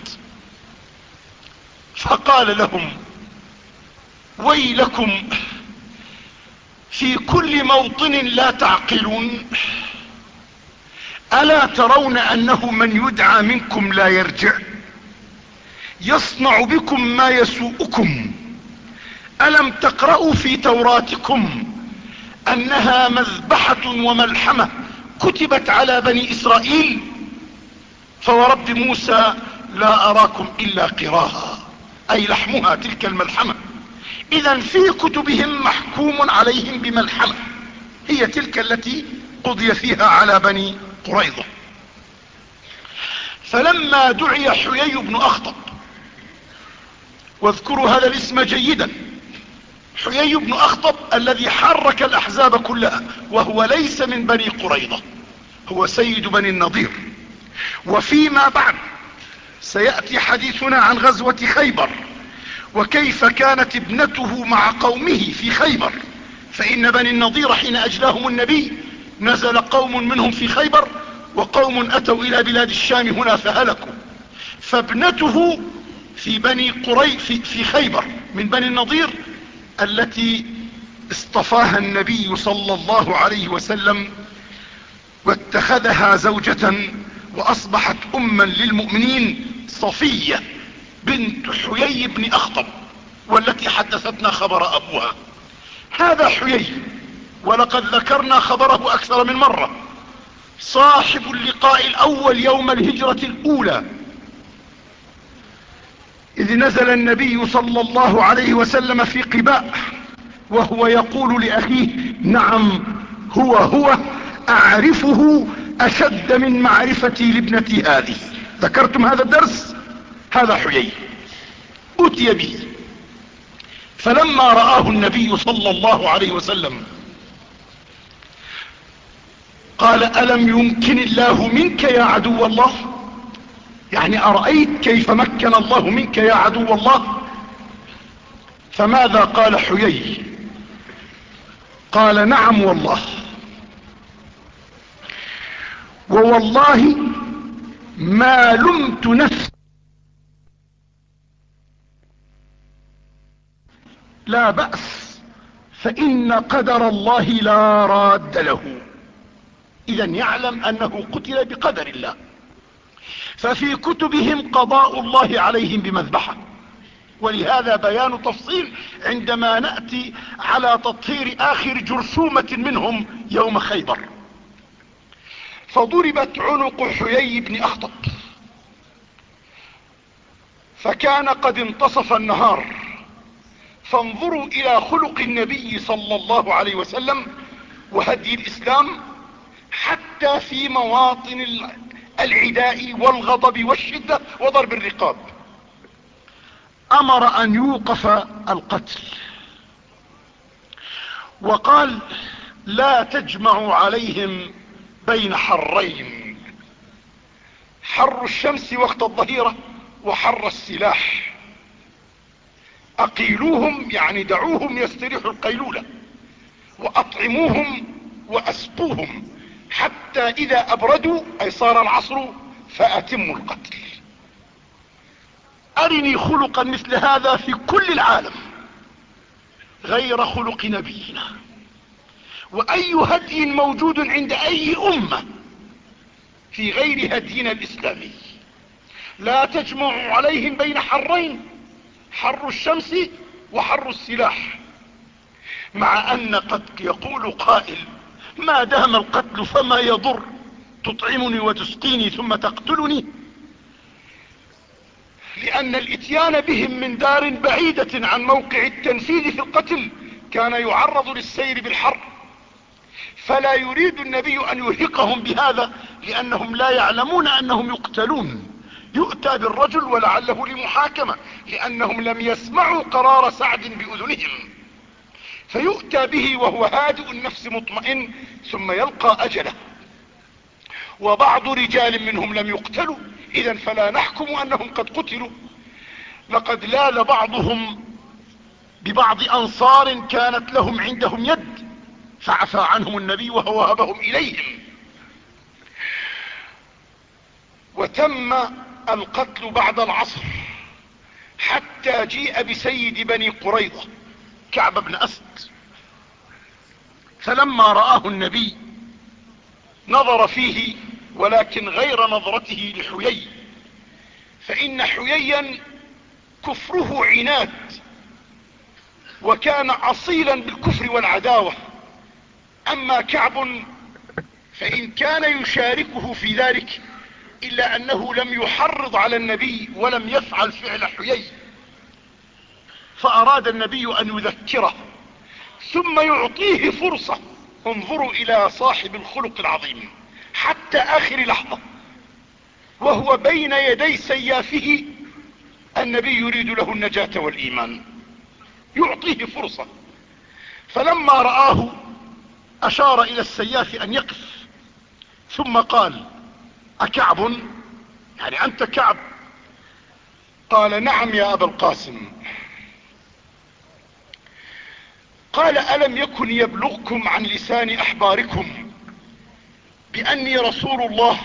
فقال لهم ويلكم في كل موطن لا تعقلون ألا ترون أنه من يدعى منكم لا يرجع يصنع بكم ما يسوءكم ألم تقرأوا في توراتكم أنها مذبحة وملحمة كتبت على بني إسرائيل؟ فورب موسى لا أراكم إلا قراها أي لحمها تلك الملحمة. اذا في كتبهم محكوم عليهم بملحمة هي تلك التي قضي فيها على بني قريظة. فلما دعي حيي بن أخطب واذكروا هذا الاسم جيدا حيي بن أخطب الذي حرك الأحزاب كلها وهو ليس من بني قريظة هو سيد بني النضير. وفيما بعد سيأتي حديثنا عن غزوة خيبر وكيف كانت ابنته مع قومه في خيبر. فإن بني النضير حين أجلاهم النبي نزل قوم منهم في خيبر وقوم أتوا إلى بلاد الشام هنا فهلكوا. فابنته في بني قري في, في خيبر من بني النضير التي اصطفاها النبي صلى الله عليه وسلم واتخذها زوجة وأصبحت أما للمؤمنين صفية بنت حيي بن أخطب والتي حدثتنا خبر أبوها. هذا حيي ولقد ذكرنا خبره أكثر من مرة. صاحب اللقاء الأول يوم الهجرة الأولى. إذ نزل النبي صلى الله عليه وسلم في قباء وهو يقول لأخيه نعم هو هو أعرفه أشد من معرفتي لابنتي هذه. ذكرتم هذا الدرس؟ هذا حيي. أتي به. فلما رآه النبي صلى الله عليه وسلم قال ألم يمكن الله منك يا عدو الله؟ يعني أرأيت كيف مكن الله منك يا عدو الله؟ فماذا قال حيي؟ قال نعم والله. ووالله ما لمت نفسي لا بأس فإن قدر الله لا راد له. إذا يعلم أنه قتل بقدر الله. ففي كتبهم قضاء الله عليهم بمذبحة. ولهذا بيان تفصيل عندما نأتي على تطهير آخر جرثومة منهم يوم خيبر. فضربت عنق حيي بن أخطب. فكان قد انتصف النهار. فانظروا إلى خلق النبي صلى الله عليه وسلم وهدي الإسلام حتى في مواطن العداء والغضب والشدة وضرب الرقاب. أمر أن يوقف القتل. وقال لا تجمعوا عليهم بين حرين. حر الشمس وقت الظهيرة وحر السلاح. أقيلوهم يعني دعوهم يستريحوا القيلولة. وأطعموهم وأسقوهم. حتى إذا أبردوا أي صار العصر فأتموا القتل. أرني خلقا مثل هذا في كل العالم غير خلق نبينا. وأي هدي موجود عند أي أمة في غير هدينا الإسلامي. لا تجمع عليهم بين حرين حر الشمس وحر السلاح. مع أن قد يقول قائل ما دام القتل فما يضر تطعمني وتسقيني ثم تقتلني. لأن الإتيان بهم من دار بعيدة عن موقع التنفيذ في القتل كان يعرض للسير بالحر. فلا يريد النبي أن يرهقهم بهذا لأنهم لا يعلمون أنهم يقتلون. يؤتى بالرجل ولعله لمحاكمة لأنهم لم يسمعوا قرار سعد بأذنهم. فيؤتى به وهو هادئ النفس مطمئن ثم يلقى أجله. وبعض رجال منهم لم يقتلوا إذا فلا نحكم أنهم قد قتلوا. لقد لال بعضهم ببعض أنصار كانت لهم عندهم يد فعفى عنهم النبي ووهبهم إليهم. وتم القتل بعد العصر حتى جيء بسيد بني قريظة. كعب بن أسد. فلما رآه النبي نظر فيه ولكن غير نظرته لحيي. فإن حييا كفره عناد وكان اصيلا بالكفر والعداوة. أما كعب فإن كان يشاركه في ذلك إلا أنه لم يحرض على النبي ولم يفعل فعل حيي. فأراد النبي أن يذكره ثم يعطيه فرصة. انظروا إلى صاحب الخلق العظيم حتى آخر لحظة وهو بين يدي سيافه النبي يريد له النجاة والإيمان. يعطيه فرصة. فلما رآه أشار إلى السياف أن يقف ثم قال أكعب؟ يعني أنت كعب. قال نعم يا أبا القاسم. قال ألم يكن يبلغكم عن لسان أحباركم بأني رسول الله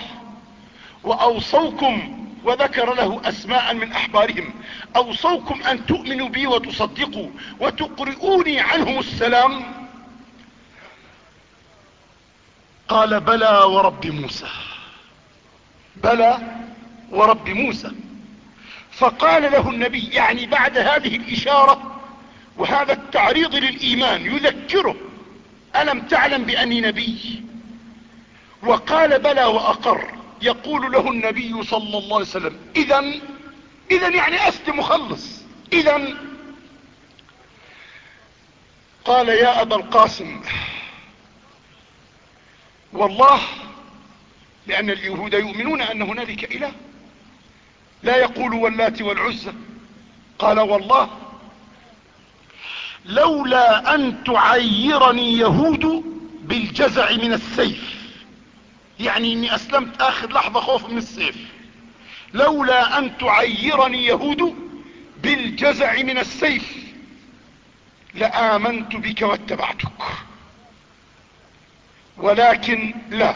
وأوصوكم وذكر له أسماء من أحبارهم؟ أوصوكم أن تؤمنوا بي وتصدقوا وتقرؤوني عنهم السلام؟ قال بلى ورب موسى. بلى ورب موسى. فقال له النبي يعني بعد هذه الإشارة وهذا التعريض للإيمان يذكره. ألم تعلم بأني نبي؟ وقال بلى وأقر. يقول له النبي صلى الله عليه وسلم اذا اذا يعني اسلم مخلص. اذا قال يا أبا القاسم والله لأن اليهود يؤمنون أن هنالك إله. لا يقول واللات والعزى. قال والله لولا أن تعيرني يهود بالجزع من السيف. يعني إني أسلمت آخر لحظة خوف من السيف. لولا أن تعيرني يهود بالجزع من السيف. لآمنت بك واتبعتك. ولكن لا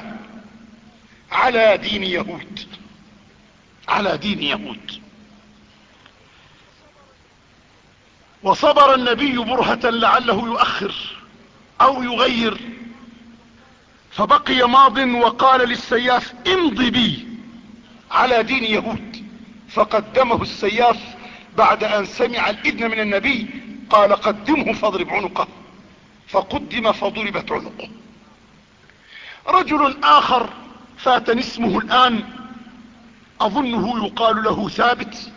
على دين يهود. على دين يهود. وصبر النبي برهة لعله يؤخر أو يغير. فبقي ماض وقال للسياف امض بي على دين يهود. فقدمه السياف بعد أن سمع الإذن من النبي قال قدمه فاضرب عنقه. فقدم فضربت عنقه. رجل آخر فاتني اسمه الآن أظنه يقال له ثابت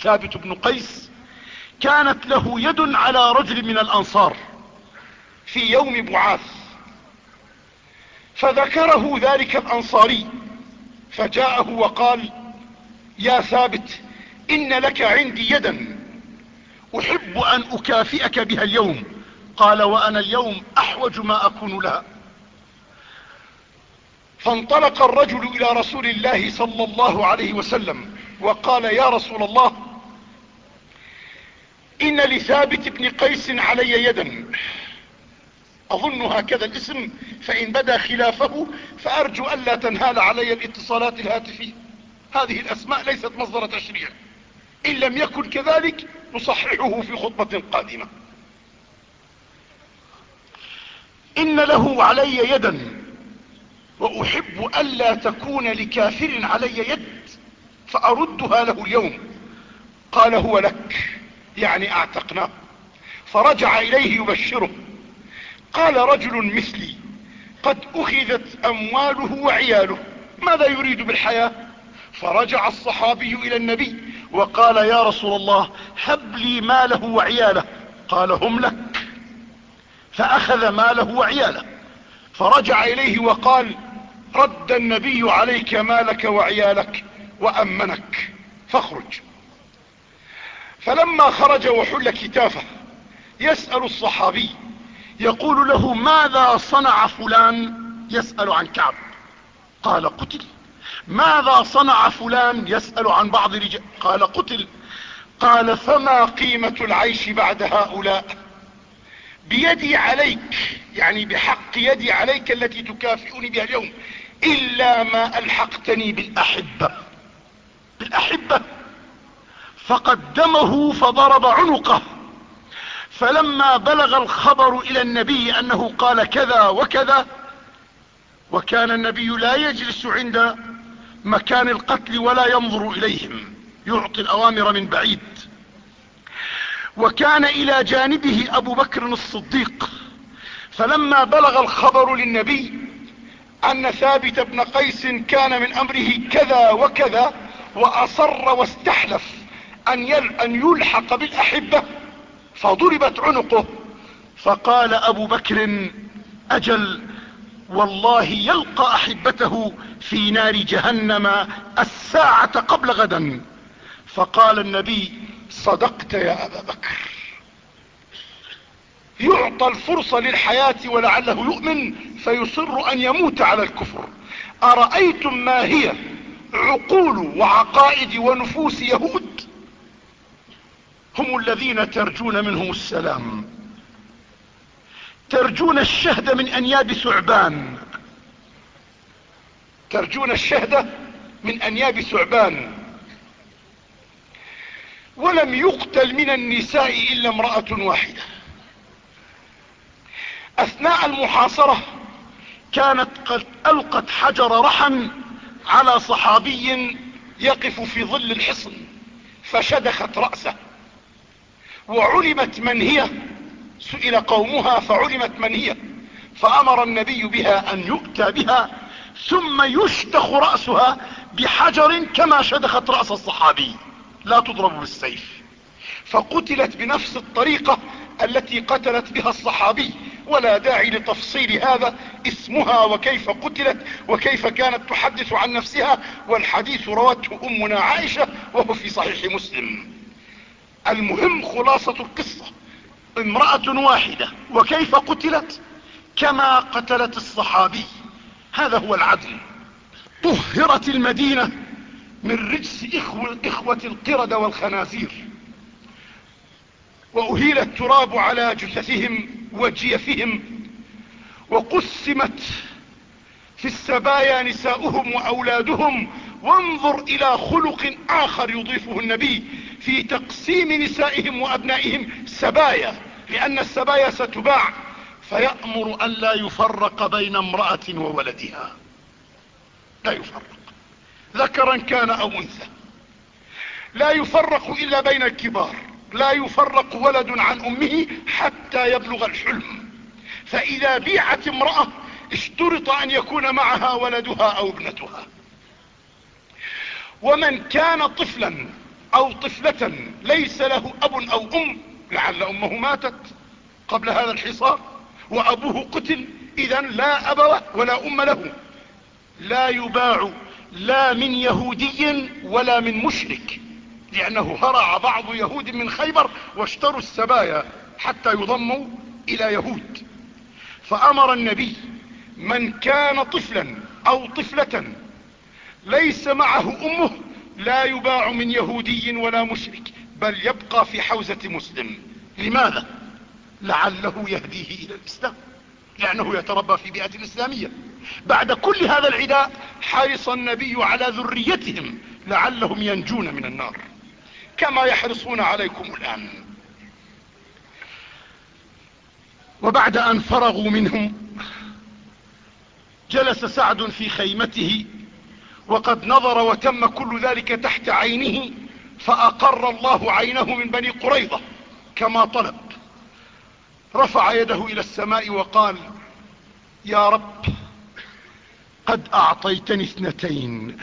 ثابت بن قيس. كانت له يد على رجل من الأنصار في يوم بعاث. فذكره ذلك الأنصاري فجاءه وقال يا ثابت إن لك عندي يدا أحب أن أكافئك بها اليوم. قال وأنا اليوم أحوج ما أكون لها. فانطلق الرجل إلى رسول الله صلى الله عليه وسلم وقال يا رسول الله إن لثابت بن قيس علي يدا. أظن هكذا الاسم فإن بدا خلافه فأرجو الا تنهال علي الاتصالات الهاتفية هذه الأسماء ليست مصدر تشريع. إن لم يكن كذلك نصححه في خطبة قادمة. إن له علي يدا وأحب الا تكون لكافر علي يد فأردها له اليوم. قال هو لك. يعني أعتقناه. فرجع إليه يبشره. قال رجل مثلي قد أخذت أمواله وعياله ماذا يريد بالحياة؟ فرجع الصحابي إلى النبي وقال يا رسول الله هب لي ماله وعياله. قال هم لك. فأخذ ماله وعياله. فرجع إليه وقال رد النبي عليك مالك وعيالك وأمنك فاخرج. فلما خرج وحل كتافه يسأل الصحابي يقول له ماذا صنع فلان؟ يسأل عن كعب. قال قتل. ماذا صنع فلان؟ يسأل عن بعض رجال. قال قتل. قال فما قيمة العيش بعد هؤلاء؟ بيدي عليك يعني بحق يدي عليك التي تكافئني بها اليوم إلا ما ألحقتني بالأحبة. بالأحبة. فقدمه فضرب عنقه. فلما بلغ الخبر إلى النبي أنه قال كذا وكذا وكان النبي لا يجلس عند مكان القتل ولا ينظر إليهم يعطي الأوامر من بعيد. وكان إلى جانبه أبو بكر الصديق. فلما بلغ الخبر للنبي أن ثابت بن قيس كان من أمره كذا وكذا وأصر واستحلف. أن, أن يلحق بالأحبة فضربت عنقه. فقال أبو بكر أجل والله يلقى أحبته في نار جهنم الساعة قبل غدا. فقال النبي صدقت يا أبا بكر. يعطى الفرصة للحياة ولعله يؤمن فيصر أن يموت على الكفر. أرأيتم ما هي عقول وعقائد ونفوس يهود؟ هم الذين ترجون منهم السلام. ترجون الشهد من أنياب ثعبان. ترجون الشهد من أنياب ثعبان. ولم يقتل من النساء إلا امرأة واحدة. أثناء المحاصرة كانت قد ألقت حجر رحم على صحابي يقف في ظل الحصن فشدخت رأسه. وعلمت من هي؟ سئل قومها فعلمت من هي؟ فأمر النبي بها أن يؤتى بها ثم يشتخ رأسها بحجر كما شدخت رأس الصحابي لا تضرب بالسيف. فقتلت بنفس الطريقة التي قتلت بها الصحابي ولا داعي لتفصيل هذا اسمها وكيف قتلت وكيف كانت تحدث عن نفسها والحديث روته أمنا عائشة وهو في صحيح مسلم. المهم خلاصة القصة. امرأة واحدة وكيف قتلت؟ كما قتلت الصحابي. هذا هو العدل. طهرت المدينة من رجس إخوة, إخوة القرد والخنازير. وأهيل التراب على جثثهم وجيفهم وقسمت في السبايا نساؤهم وأولادهم وانظر إلى خلق آخر يضيفه النبي في تقسيم نسائهم وأبنائهم سبايا لأن السبايا ستباع فيأمر أن لا يفرق بين امرأة وولدها. لا يفرق. ذكرا كان أو أنثى. لا يفرق إلا بين الكبار. لا يفرق ولد عن أمه حتى يبلغ الحلم. فإذا بيعت امرأة اشترط أن يكون معها ولدها أو ابنتها. ومن كان طفلا أو طفلة ليس له أب أو أم لعل أمه ماتت قبل هذا الحصار وأبوه قتل إذا لا أب ولا أم له. لا يباع لا من يهودي ولا من مشرك لأنه هرع بعض يهود من خيبر واشتروا السبايا حتى يضموا إلى يهود. فأمر النبي من كان طفلا أو طفلة ليس معه أمه لا يباع من يهودي ولا مشرك بل يبقى في حوزة مسلم. لماذا؟ لعله يهديه إلى الإسلام لأنه يتربى في بيئة إسلامية. بعد كل هذا العداء حرص النبي على ذريتهم لعلهم ينجون من النار. كما يحرصون عليكم الآن. وبعد أن فرغوا منهم جلس سعد في خيمته وقد نظر وتم كل ذلك تحت عينه فأقر الله عينه من بني قريظة كما طلب. رفع يده إلى السماء وقال يا رب قد أعطيتني اثنتين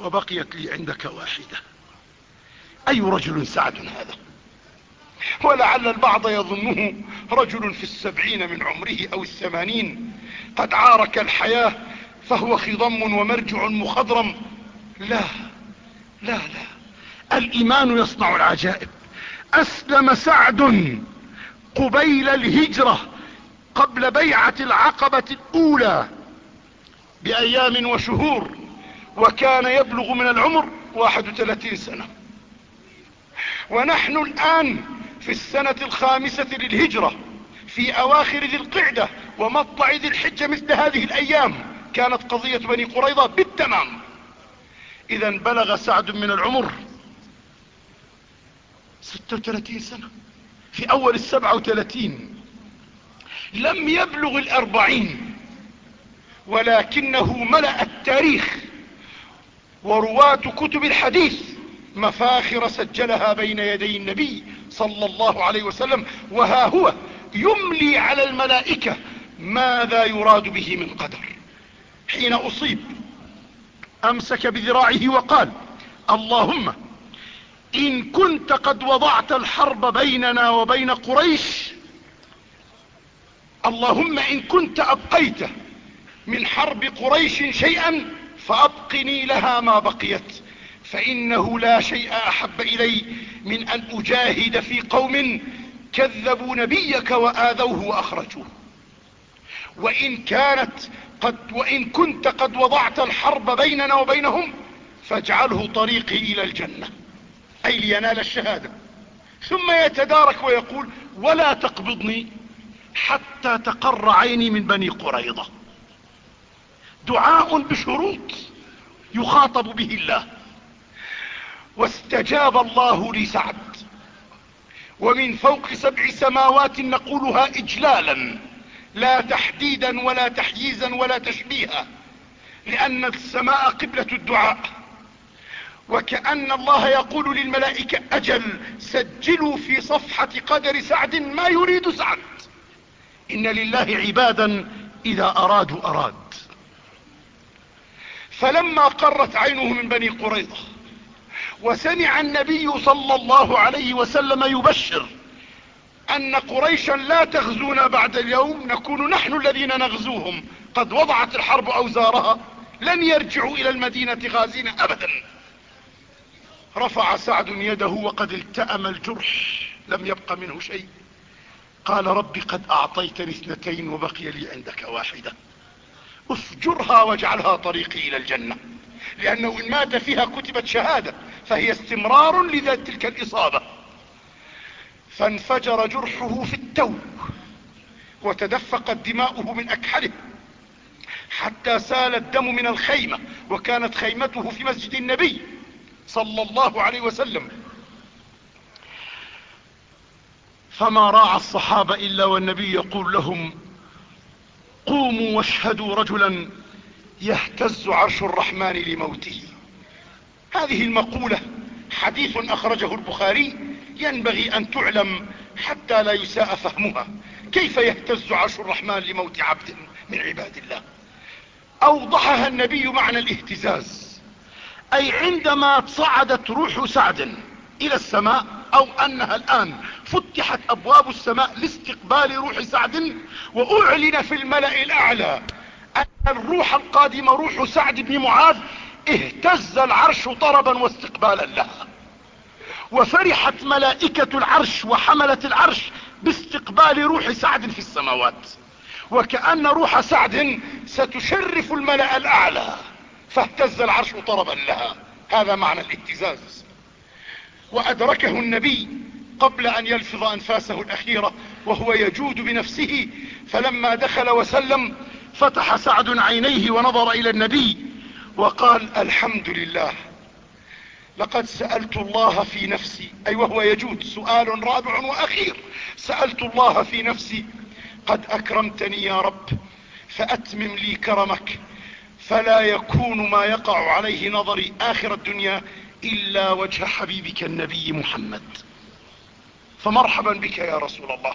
وبقيت لي عندك واحدة. أي رجل سعد هذا؟ ولعل البعض يظنه رجل في السبعين من عمره أو الثمانين. قد عارك الحياة فهو خضم ومرجع مخضرم. لا لا لا. الإيمان يصنع العجائب. أسلم سعد قبيل الهجرة قبل بيعة العقبة الأولى بأيام وشهور وكان يبلغ من العمر واحد وثلاثين سنة. ونحن الآن في السنة الخامسة للهجرة في أواخر ذي القعدة ومطلع ذي الحجة مثل هذه الأيام. كانت قضية بني قريظة بالتمام. اذا بلغ سعد من العمر ستة وثلاثين سنة. في أول السبعة وثلاثين لم يبلغ الأربعين ولكنه ملأ التاريخ ورواة كتب الحديث مفاخر سجلها بين يدي النبي صلى الله عليه وسلم وها هو يملي على الملائكة ماذا يراد به من قدر. حين أصيب أمسك بذراعه وقال اللهم إن كنت قد وضعت الحرب بيننا وبين قريش اللهم إن كنت ابقيت من حرب قريش شيئا فأبقني لها ما بقيت فإنه لا شيء أحب إلي من أن أجاهد في قوم كذبوا نبيك وآذوه وأخرجوه. وإن كانت قد وإن كنت قد وضعت الحرب بيننا وبينهم فاجعله طريقي إلى الجنة. أي لينال الشهادة. ثم يتدارك ويقول ولا تقبضني حتى تقر عيني من بني قريضة دعاء بشروط يخاطب به الله. واستجاب الله لسعد ومن فوق سبع سماوات نقولها اجلالا. لا تحديدا ولا تحييزا ولا تشبيها لأن السماء قبلة الدعاء. وكأن الله يقول للملائكة أجل سجلوا في صفحة قدر سعد ما يريد سعد. إن لله عبادا إذا أرادوا أراد. فلما قرت عينه من بني قريظة وسمع النبي صلى الله عليه وسلم يبشر أن قريشا لا تغزونا بعد اليوم نكون نحن الذين نغزوهم. قد وضعت الحرب أوزارها لن يرجعوا إلى المدينة غازين ابدا. رفع سعد يده وقد التأم الجرح لم يبق منه شيء. قال رب قد أعطيتني اثنتين وبقي لي عندك واحدة. افجرها واجعلها طريقي إلى الجنة. لأنه إن مات فيها كتبت شهادة فهي استمرار لذات تلك الإصابة. فانفجر جرحه في التو وتدفقت دماؤه من أكحله حتى سال الدم من الخيمة وكانت خيمته في مسجد النبي صلى الله عليه وسلم. فما راعى الصحابة إلا والنبي يقول لهم قوموا واشهدوا رجلا يهتز عرش الرحمن لموته. هذه المقولة حديث أخرجه البخاري ينبغي أن تعلم حتى لا يساء فهمها. كيف يهتز عرش الرحمن لموت عبد من عباد الله؟ أوضحها النبي معنى الاهتزاز. أي عندما صعدت روح سعد إلى السماء أو أنها الآن فتحت أبواب السماء لاستقبال روح سعد وأعلن في الملأ الأعلى أن الروح القادمة روح سعد بن معاذ اهتز العرش طربا واستقبالا لها. وفرحت ملائكة العرش وحملة العرش باستقبال روح سعد في السماوات. وكأن روح سعد ستشرف الملأ الأعلى فاهتز العرش طربا لها. هذا معنى الاهتزاز وأدركه النبي قبل أن يلفظ أنفاسه الأخيرة وهو يجود بنفسه. فلما دخل وسلم فتح سعد عينيه ونظر إلى النبي وقال الحمد لله. لقد سألت الله في نفسي أي وهو يجود سؤال رابع وأخير. سألت الله في نفسي قد أكرمتني يا رب فأتمم لي كرمك فلا يكون ما يقع عليه نظري آخر الدنيا إلا وجه حبيبك النبي محمد. فمرحبا بك يا رسول الله.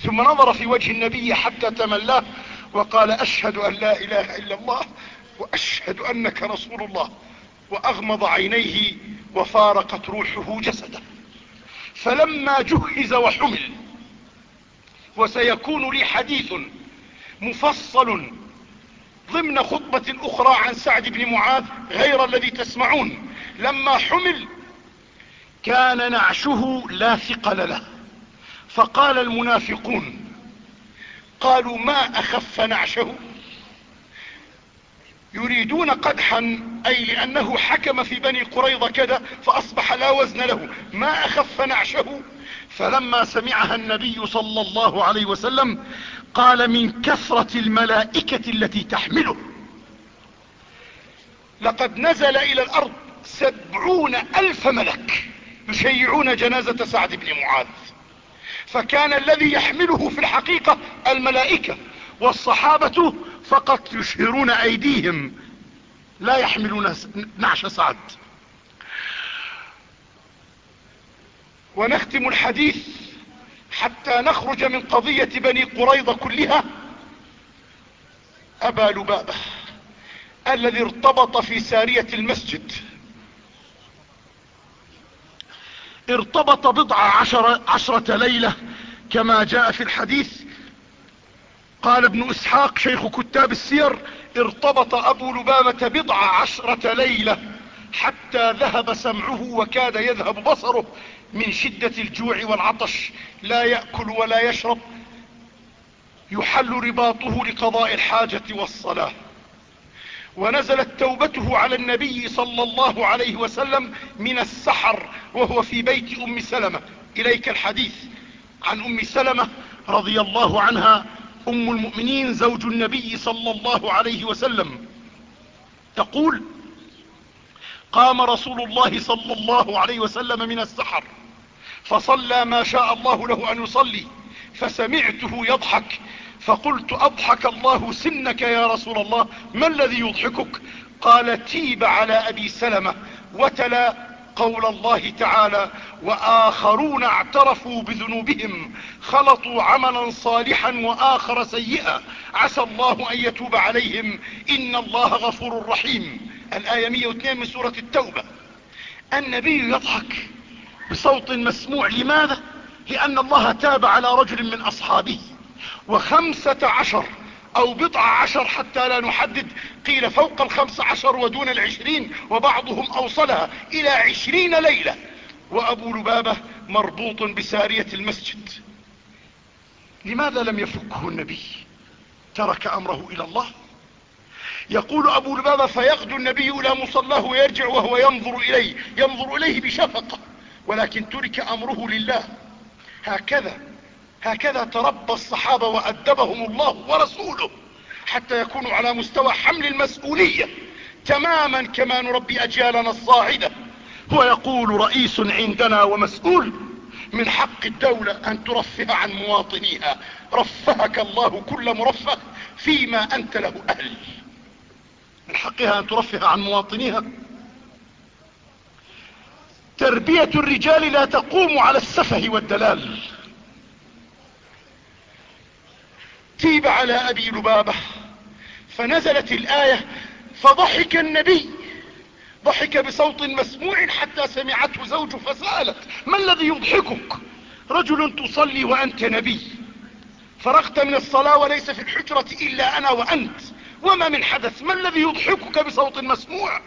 ثم نظر في وجه النبي حتى تملاه وقال أشهد أن لا إله إلا الله وأشهد أنك رسول الله. وأغمض عينيه وفارقت روحه جسده. فلما جهز وحمل وسيكون لي حديث مفصل ضمن خطبة أخرى عن سعد بن معاذ غير الذي تسمعون لما حمل كان نعشه لا ثقل له. فقال المنافقون قالوا ما أخف نعشه؟ يريدون قدحا أي لأنه حكم في بني قريظة كذا فأصبح لا وزن له. ما أخف نعشه؟ فلما سمعها النبي صلى الله عليه وسلم قال من كثرة الملائكة التي تحمله. لقد نزل إلى الأرض سبعون ألف ملك يشيعون جنازة سعد بن معاذ. فكان الذي يحمله في الحقيقة الملائكة والصحابة فقط يشهرون أيديهم. لا يحملون نعش سعد ونختم الحديث حتى نخرج من قضية بني قريضة كلها. أبا لبابة الذي ارتبط في سارية المسجد. ارتبط بضع عشر عشرة ليلة كما جاء في الحديث. قال ابن إسحاق شيخ كتاب السير ارتبط أبو لبابة بضع عشرة ليلة حتى ذهب سمعه وكاد يذهب بصره من شدة الجوع والعطش لا يأكل ولا يشرب يحل رباطه لقضاء الحاجة والصلاة. ونزلت توبته على النبي صلى الله عليه وسلم من السحر وهو في بيت أم سلمة. إليك الحديث عن أم سلمة رضي الله عنها أم المؤمنين زوج النبي صلى الله عليه وسلم. تقول قام رسول الله صلى الله عليه وسلم من السحر فصلى ما شاء الله له أن يصلي فسمعته يضحك فقلت أضحك الله سنك يا رسول الله ما الذي يضحكك؟ قال تيب على أبي سلمة وتلا قول الله تعالى وآخرون اعترفوا بذنوبهم خلطوا عملا صالحا وآخر سيئا عسى الله أن يتوب عليهم. إن الله غفور رحيم. الآية 102 من سورة التوبة. النبي يضحك بصوت مسموع. لماذا؟ لأن الله تاب على رجل من أصحابه. وخمسة عشر أو بضع عشر حتى لا نحدد. قيل فوق الخمس عشر ودون العشرين وبعضهم أوصلها إلى عشرين ليلة. وأبو لبابة مربوط بسارية المسجد. لماذا لم يفكه النبي؟ ترك أمره إلى الله؟ يقول أبو لبابة فيغدو النبي إلى مصلاه ويرجع وهو ينظر إليه ينظر إليه بشفقة ولكن ترك أمره لله. هكذا هكذا تربى الصحابة وأدبهم الله ورسوله حتى يكونوا على مستوى حمل المسؤولية تماما كما نربي أجيالنا الصاعدة. هو يقول رئيس عندنا ومسؤول من حق الدولة أن ترفه عن مواطنيها. رفهك الله كل مرفه فيما أنت له أهل. من حقها أن ترفه عن مواطنيها. تربية الرجال لا تقوم على السفه والدلال. تيب على أبي لبابة. فنزلت الآية فضحك النبي. ضحك بصوت مسموع حتى سمعته زوجه فسألت ما الذي يضحكك؟ رجل تصلي وأنت نبي. فرغت من الصلاة وليس في الحجرة إلا أنا وأنت. وما من حدث؟ ما الذي يضحكك بصوت مسموع؟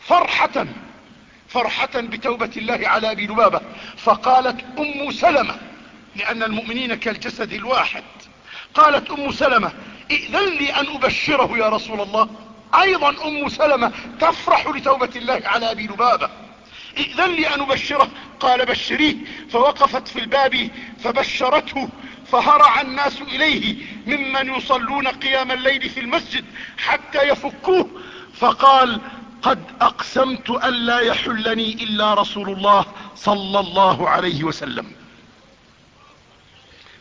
فرحة فرحة بتوبة الله على أبي لبابة. فقالت أم سلمة لأن المؤمنين كالجسد الواحد. قالت أم سلمة ائذن لي أن أبشره يا رسول الله. أيضا أم سلمة تفرح لتوبة الله على أبي لبابة. ائذن لي أن أبشره. قال بشريه فوقفت في الباب فبشرته فهرع الناس إليه ممن يصلون قيام الليل في المسجد حتى يفكوه. فقال قد أقسمت أن لا يحلني إلا رسول الله صلى الله عليه وسلم.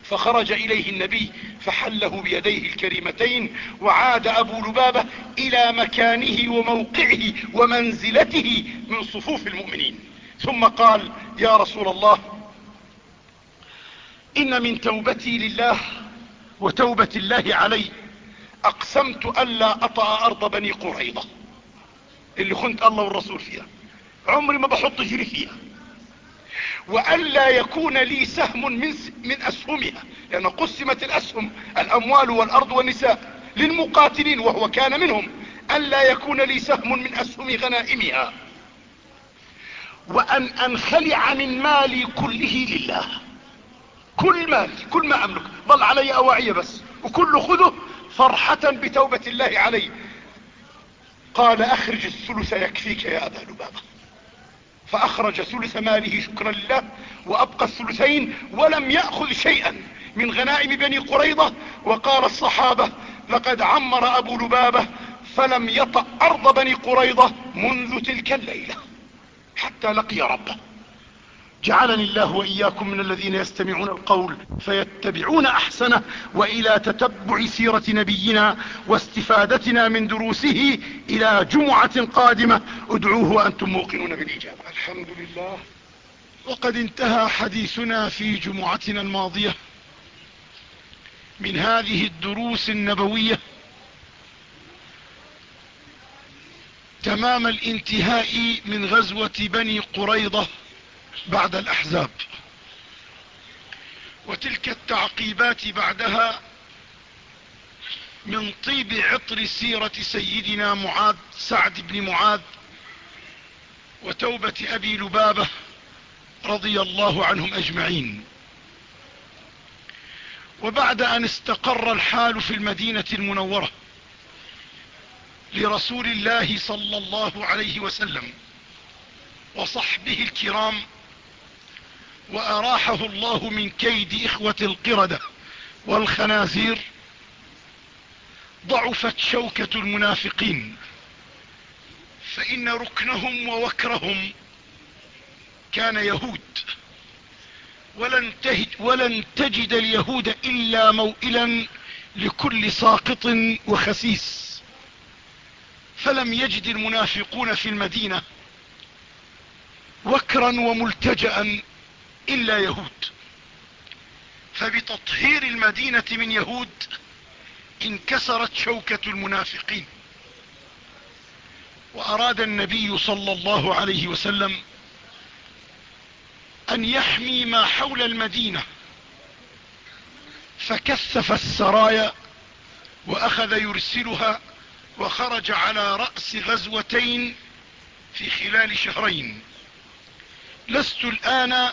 فخرج إليه النبي فحله بيديه الكريمتين وعاد أبو لبابة إلى مكانه وموقعه ومنزلته من صفوف المؤمنين. ثم قال يا رسول الله إن من توبتي لله وتوبة الله علي أقسمت الا أطأ أرض بني قريضة اللي خنت الله والرسول فيها. عمري ما بحط جري فيها. وألا يكون لي سهم من, من أسهمها لأن قسمت الأسهم الأموال والأرض والنساء للمقاتلين وهو كان منهم الا يكون لي سهم من أسهم غنائمها. وأن أنخلع من مالي كله لله. كل مالي كل ما أملك. ظل علي اواعية بس. وكل خذه فرحة بتوبة الله علي. قال أخرج الثلث يكفيك يا ابا لبابة فأخرج ثلث ماله شكرا لله وأبقى الثلثين ولم يأخذ شيئا من غنائم بني قريضة وقال الصحابة لقد عمر أبو لبابة فلم يطأ أرض بني قريضة منذ تلك الليلة حتى لقي ربه. جعلني الله وإياكم من الذين يستمعون القول فيتبعون أحسنه وإلى تتبع سيرة نبينا واستفادتنا من دروسه إلى جمعة قادمة. ادعوه وأنتم موقنون بالإجابة. الحمد لله. وقد انتهى حديثنا في جمعتنا الماضية من هذه الدروس النبوية تمام الانتهاء من غزوة بني قريضة بعد الأحزاب. وتلك التعقيبات بعدها من طيب عطر سيرة سيدنا معاذ سعد بن معاذ وتوبة أبي لبابة رضي الله عنهم أجمعين. وبعد أن استقر الحال في المدينة المنورة لرسول الله صلى الله عليه وسلم وصحبه الكرام وأراحه الله من كيد إخوة القردة والخنازير ضعفت شوكة المنافقين فإن ركنهم ووكرهم كان يهود. ولن, تهج ولن تجد اليهود إلا موئلا لكل ساقط وخسيس. فلم يجد المنافقون في المدينة وكرا وملتجأ إلا يهود. فبتطهير المدينة من يهود انكسرت شوكة المنافقين. وأراد النبي صلى الله عليه وسلم أن يحمي ما حول المدينة. فكثف السرايا وأخذ يرسلها وخرج على رأس غزوتين في خلال شهرين. لست الآن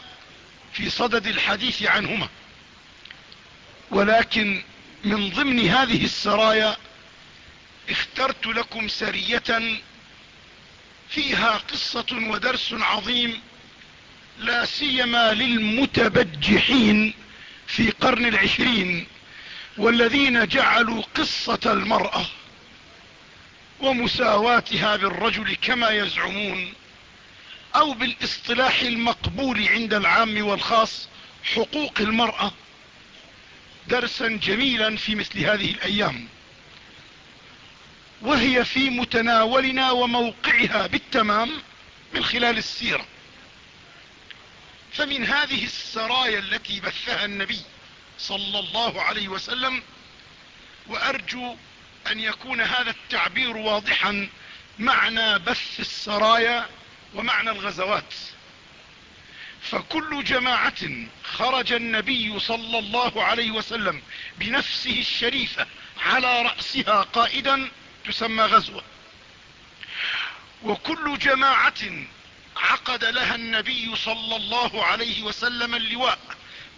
في صدد الحديث عنهما. ولكن من ضمن هذه السرايا اخترت لكم سرية فيها قصة ودرس عظيم لا سيما للمتبجحين في قرن العشرين والذين جعلوا قصة المرأة ومساواتها بالرجل كما يزعمون أو بالاصطلاح المقبول عند العام والخاص حقوق المرأة. درسا جميلا في مثل هذه الأيام. وهي في متناولنا وموقعها بالتمام من خلال السيرة فمن هذه السرايا التي بثها النبي صلى الله عليه وسلم وأرجو أن يكون هذا التعبير واضحا معنى بث السرايا ومعنى الغزوات. فكل جماعة خرج النبي صلى الله عليه وسلم بنفسه الشريفة على رأسها قائدا تسمى غزوة. وكل جماعة عقد لها النبي صلى الله عليه وسلم اللواء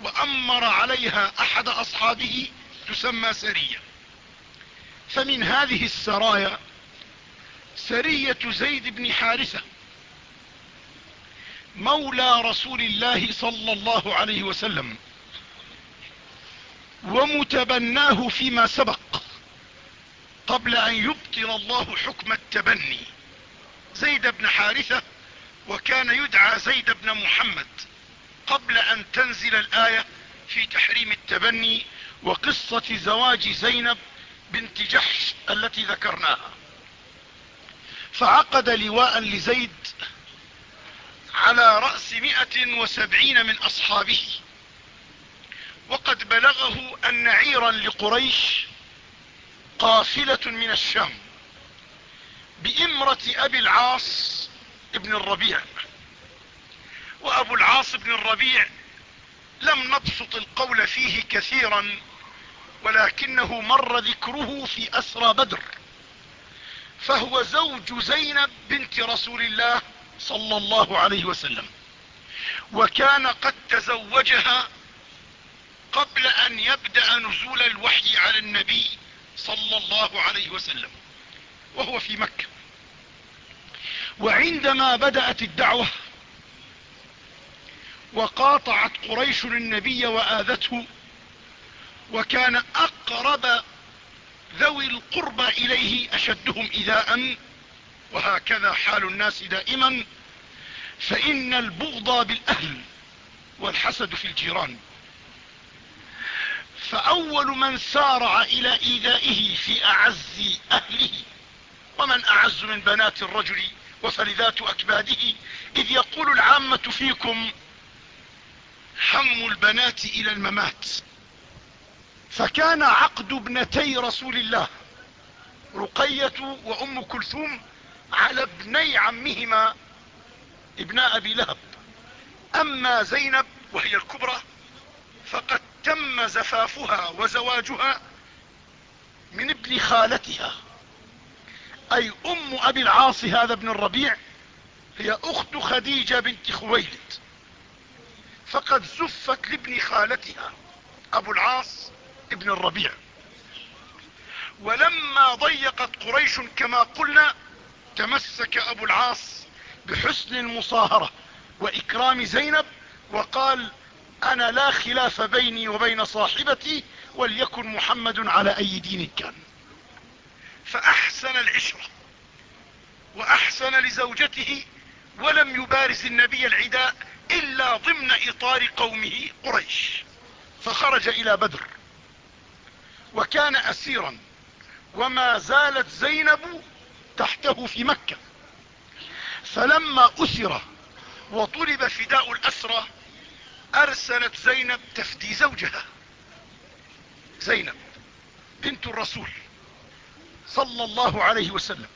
وأمر عليها أحد أصحابه تسمى سرية. فمن هذه السرايا سرية زيد بن حارثة مولى رسول الله صلى الله عليه وسلم ومتبناه فيما سبق قبل أن يبطل الله حكم التبني. زيد بن حارثة وكان يدعى زيد بن محمد قبل أن تنزل الآية في تحريم التبني وقصة زواج زينب بنت جحش التي ذكرناها. فعقد لواء لزيد على رأس مئة وسبعين من أصحابه. وقد بلغه أن عيرا لقريش قافلة من الشام بإمرة أبي العاص ابن الربيع. وأبو العاص بن الربيع لم نبسط القول فيه كثيرا ولكنه مر ذكره في أسرى بدر فهو زوج زينب بنت رسول الله صلى الله عليه وسلم. وكان قد تزوجها قبل أن يبدأ نزول الوحي على النبي صلى الله عليه وسلم وهو في مكة. وعندما بدأت الدعوة وقاطعت قريش النبي وآذته وكان أقرب ذوي القربى إليه أشدهم إذاء وهكذا حال الناس دائما فإن البغض بالأهل والحسد في الجيران. فأول من سارع إلى إيذائه في أعز أهله ومن أعز من بنات الرجل وفلذات أكباده إذ يقول العامة فيكم حم البنات إلى الممات. فكان عقد ابنتي رسول الله رقية وأم كلثوم على ابني عمهما ابناء أبي لهب. أما زينب وهي الكبرى فقد تم زفافها وزواجها من ابن خالتها. أي أم أبي العاص هذا ابن الربيع هي أخت خديجة بنت خويلد. فقد زفت لابن خالتها أبو العاص ابن الربيع. ولما ضيقت قريش كما قلنا تمسك أبو العاص بحسن المصاهرة وإكرام زينب وقال أنا لا خلاف بيني وبين صاحبتي وليكن محمد على أي دين كان. فأحسن العشرة وأحسن لزوجته ولم يبارز النبي العداء إلا ضمن إطار قومه قريش. فخرج إلى بدر وكان اسيرا. وما زالت زينب تحته في مكة. فلما أسر وطلب فداء الأسرى أرسلت زينب تفدي زوجها. زينب بنت الرسول صلى الله عليه وسلم.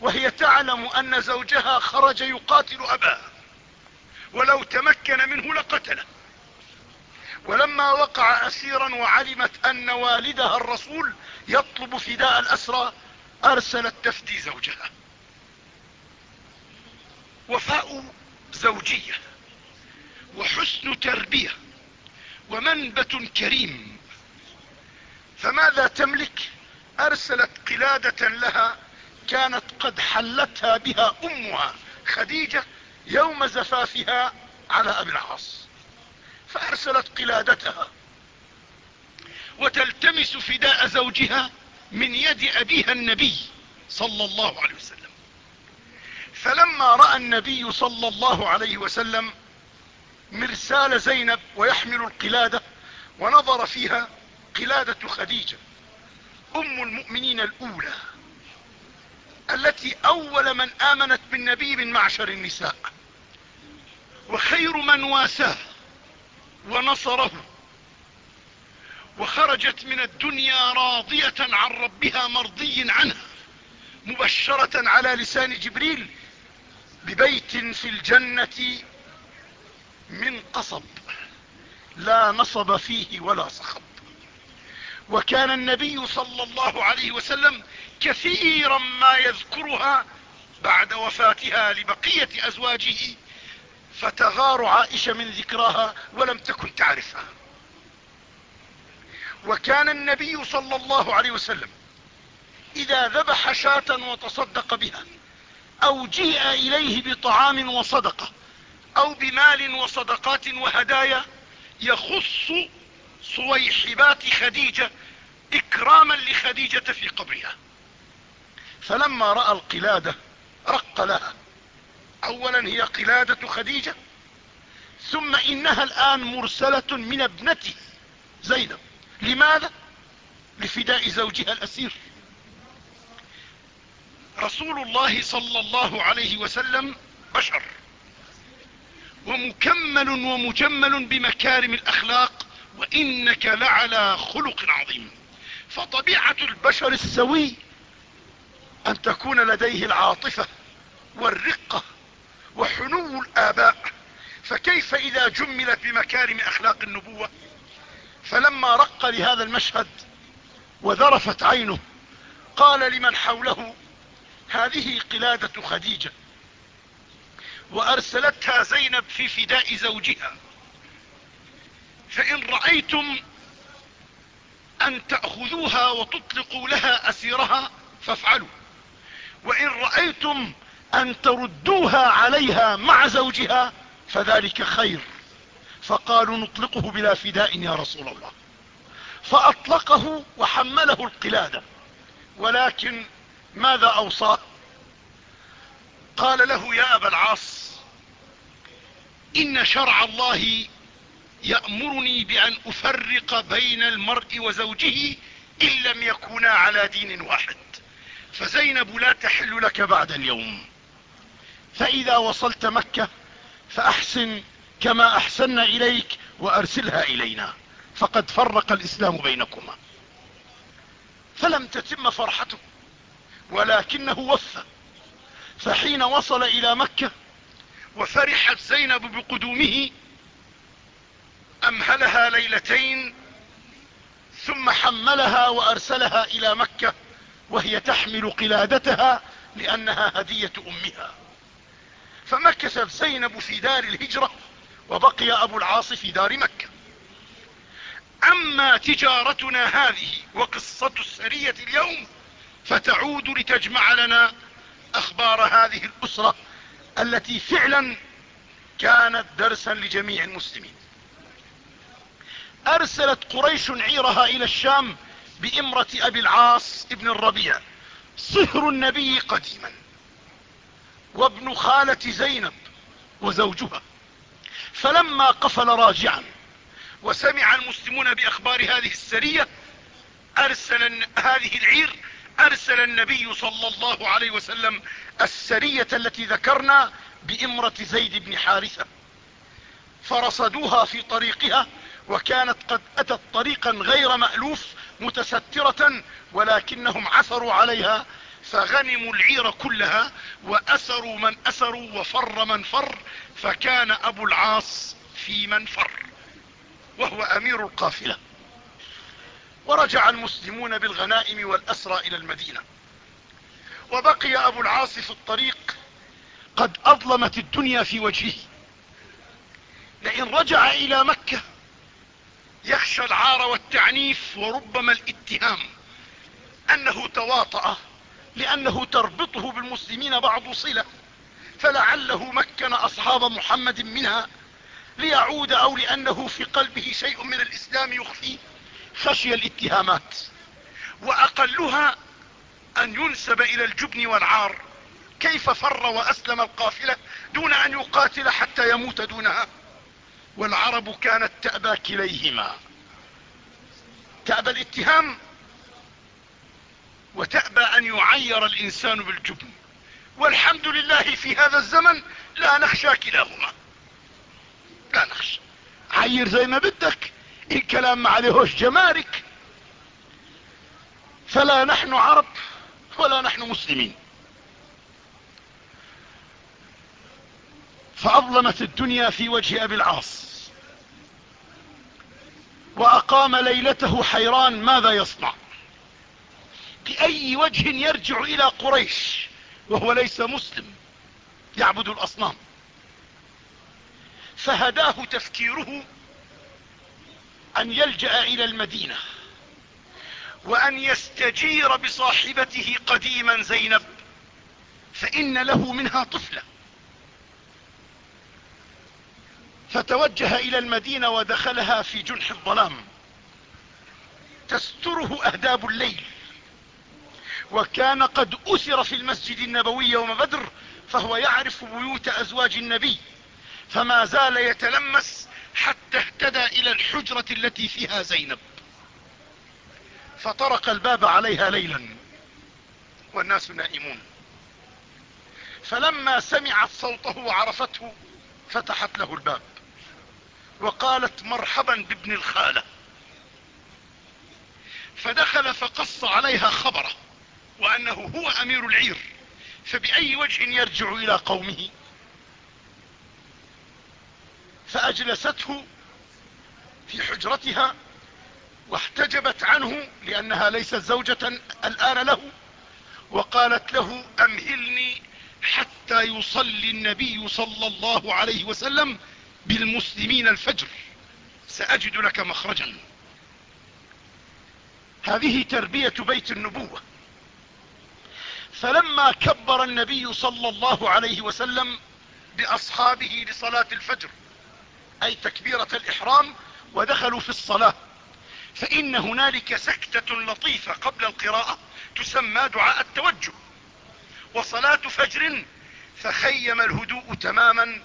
وهي تعلم أن زوجها خرج يقاتل اباها ولو تمكن منه لقتله. ولما وقع أسيرا وعلمت أن والدها الرسول يطلب فداء الأسرى أرسلت تفدي زوجها. وفاء زوجية. وحسن تربية. ومنبت كريم. فماذا تملك؟ أرسلت قلادة لها كانت قد حلتها بها أمها خديجة يوم زفافها على أبي العاص. فأرسلت قلادتها. وتلتمس فداء زوجها من يد أبيها النبي صلى الله عليه وسلم. فلما رأى النبي صلى الله عليه وسلم مرسال زينب ويحمل القلادة ونظر فيها قلادة خديجة أم المؤمنين الأولى التي أول من آمنت بالنبي من معشر النساء وخير من واساه ونصره وخرجت من الدنيا راضية عن ربها مرضي عنها مبشرة على لسان جبريل ببيت في الجنة من قصب لا نصب فيه ولا صخب وكان النبي صلى الله عليه وسلم كثيرا ما يذكرها بعد وفاتها لبقية أزواجه فتغار عائشة من ذكراها ولم تكن تعرفها. وكان النبي صلى الله عليه وسلم إذا ذبح شاة وتصدق بها أو جيء إليه بطعام وصدقة أو بمال وصدقات وهدايا يخص صويحبات خديجة إكراما لخديجة في قبرها. فلما رأى القلادة رق لها. اولا هي قلادة خديجة ثم إنها الآن مرسلة من ابنته زينب. لماذا؟ لفداء زوجها الأسير. رسول الله صلى الله عليه وسلم بشر ومكمل ومجمل بمكارم الأخلاق وإنك لعلى خلق عظيم. فطبيعة البشر السوي أن تكون لديه العاطفة والرقة وحنو الآباء. فكيف إذا جملت بمكارم أخلاق النبوة؟ فلما رق لهذا المشهد وذرفت عينه قال لمن حوله هذه قلادة خديجة وأرسلتها زينب في فداء زوجها. فإن رأيتم أن تأخذوها وتطلقوا لها أسيرها فافعلوا. وإن رأيتم أن تردوها عليها مع زوجها فذلك خير. فقالوا نطلقه بلا فداء يا رسول الله. فأطلقه وحمله القلادة. ولكن ماذا اوصاه قال له يا أبا العاص إن شرع الله يأمرني بأن أفرق بين المرء وزوجه إن لم يكونا على دين واحد. فزينب لا تحل لك بعد اليوم. فإذا وصلت مكة فأحسن كما أحسن إليك وأرسلها إلينا. فقد فرق الإسلام بينكما. فلم تتم فرحته ولكنه وفى. فحين وصل إلى مكة وفرحت زينب بقدومه أمهلها ليلتين ثم حملها وأرسلها إلى مكة وهي تحمل قلادتها لأنها هدية أمها. فمكثت زينب في دار الهجرة وبقي أبو العاص في دار مكة. أما تجارتنا هذه وقصة السرية اليوم فتعود لتجمع لنا أخبار هذه الأسرة التي فعلا كانت درسا لجميع المسلمين. أرسلت قريش عيرها إلى الشام بإمرة أبي العاص ابن الربيع صهر النبي قديما وابن خالة زينب وزوجها. فلما قفل راجعا وسمع المسلمون بأخبار هذه السرية أرسل هذه العير أرسل النبي صلى الله عليه وسلم السرية التي ذكرنا بإمرة زيد بن حارثة. فرصدوها في طريقها وكانت قد أتت طريقا غير مألوف متسترة ولكنهم عثروا عليها فغنموا العير كلها وأسروا من أسروا وفر من فر فكان أبو العاص في من فر وهو أمير القافلة. ورجع المسلمون بالغنائم والأسرى إلى المدينة. وبقي أبو العاص في الطريق قد أظلمت الدنيا في وجهه. لئن رجع إلى مكة يخشى العار والتعنيف وربما الاتهام أنه تواطأ لأنه تربطه بالمسلمين بعض صلة فلعله مكن أصحاب محمد منها ليعود أو لأنه في قلبه شيء من الإسلام يخفيه خشي الاتهامات. وأقلها أن ينسب إلى الجبن والعار. كيف فر وأسلم القافلة دون أن يقاتل حتى يموت دونها؟ والعرب كانت تأبى كليهما. تأبى الاتهام وتأبى أن يعير الإنسان بالجبن. والحمد لله في هذا الزمن لا نخشى كلاهما. لا نخشى. عير زي ما بدك الكلام ما عليهوش جمارك. فلا نحن عرب ولا نحن مسلمين. فأظلمت الدنيا في وجه أبي العاص. وأقام ليلته حيران ماذا يصنع؟ بأي وجه يرجع إلى قريش وهو ليس مسلم يعبد الأصنام. فهداه تفكيره أن يلجأ إلى المدينة وأن يستجير بصاحبته قديما زينب فإن له منها طفلة. فتوجه إلى المدينة ودخلها في جنح الظلام. تستره أهداب الليل. وكان قد أسر في المسجد النبوي يوم بدر فهو يعرف بيوت أزواج النبي فما زال يتلمس حتى اهتدى إلى الحجرة التي فيها زينب. فطرق الباب عليها ليلا والناس نائمون. فلما سمعت صوته وعرفته فتحت له الباب وقالت مرحبا بابن الخالة. فدخل فقص عليها خبره. وأنه هو أمير العير فبأي وجه يرجع إلى قومه؟ فأجلسته في حجرتها واحتجبت عنه لأنها ليست زوجة الآن له وقالت له أمهلني حتى يصلي النبي صلى الله عليه وسلم بالمسلمين الفجر سأجد لك مخرجا. هذه تربية بيت النبوة. فلما كبر النبي صلى الله عليه وسلم بأصحابه لصلاة الفجر أي تكبيرة الإحرام ودخلوا في الصلاة فإن هنالك سكتة لطيفة قبل القراءة تسمى دعاء التوجه وصلاة فجر فخيم الهدوء تماما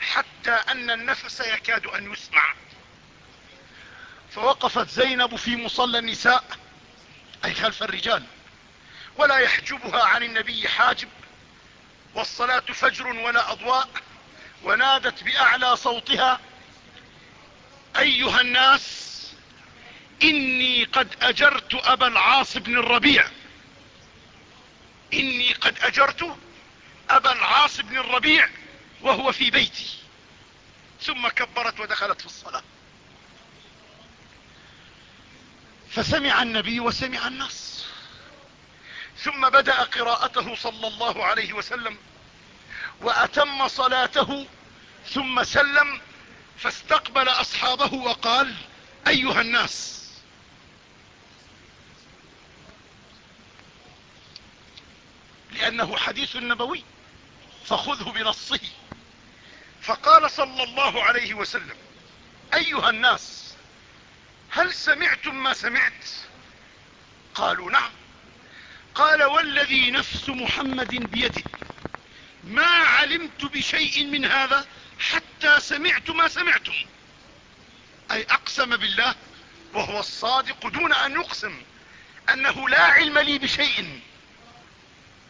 حتى أن النفس يكاد أن يسمع. فوقفت زينب في مصلى النساء أي خلف الرجال. ولا يحجبها عن النبي حاجب. والصلاة فجر ولا أضواء ونادت بأعلى صوتها أيها الناس إني قد أجرت أبا العاص بن الربيع. إني قد أجرت أبا العاص بن الربيع وهو في بيتي. ثم كبرت ودخلت في الصلاة. فسمع النبي وسمع الناس. ثم بدأ قراءته صلى الله عليه وسلم وأتم صلاته ثم سلم فاستقبل أصحابه وقال أيها الناس لأنه حديث نبوي فخذه بنصه. فقال صلى الله عليه وسلم أيها الناس هل سمعتم ما سمعت؟ قالوا نعم. قال والذي نفس محمد بيده. ما علمت بشيء من هذا حتى سمعت ما سمعتم. أي أقسم بالله وهو الصادق دون أن يقسم أنه لا علم لي بشيء.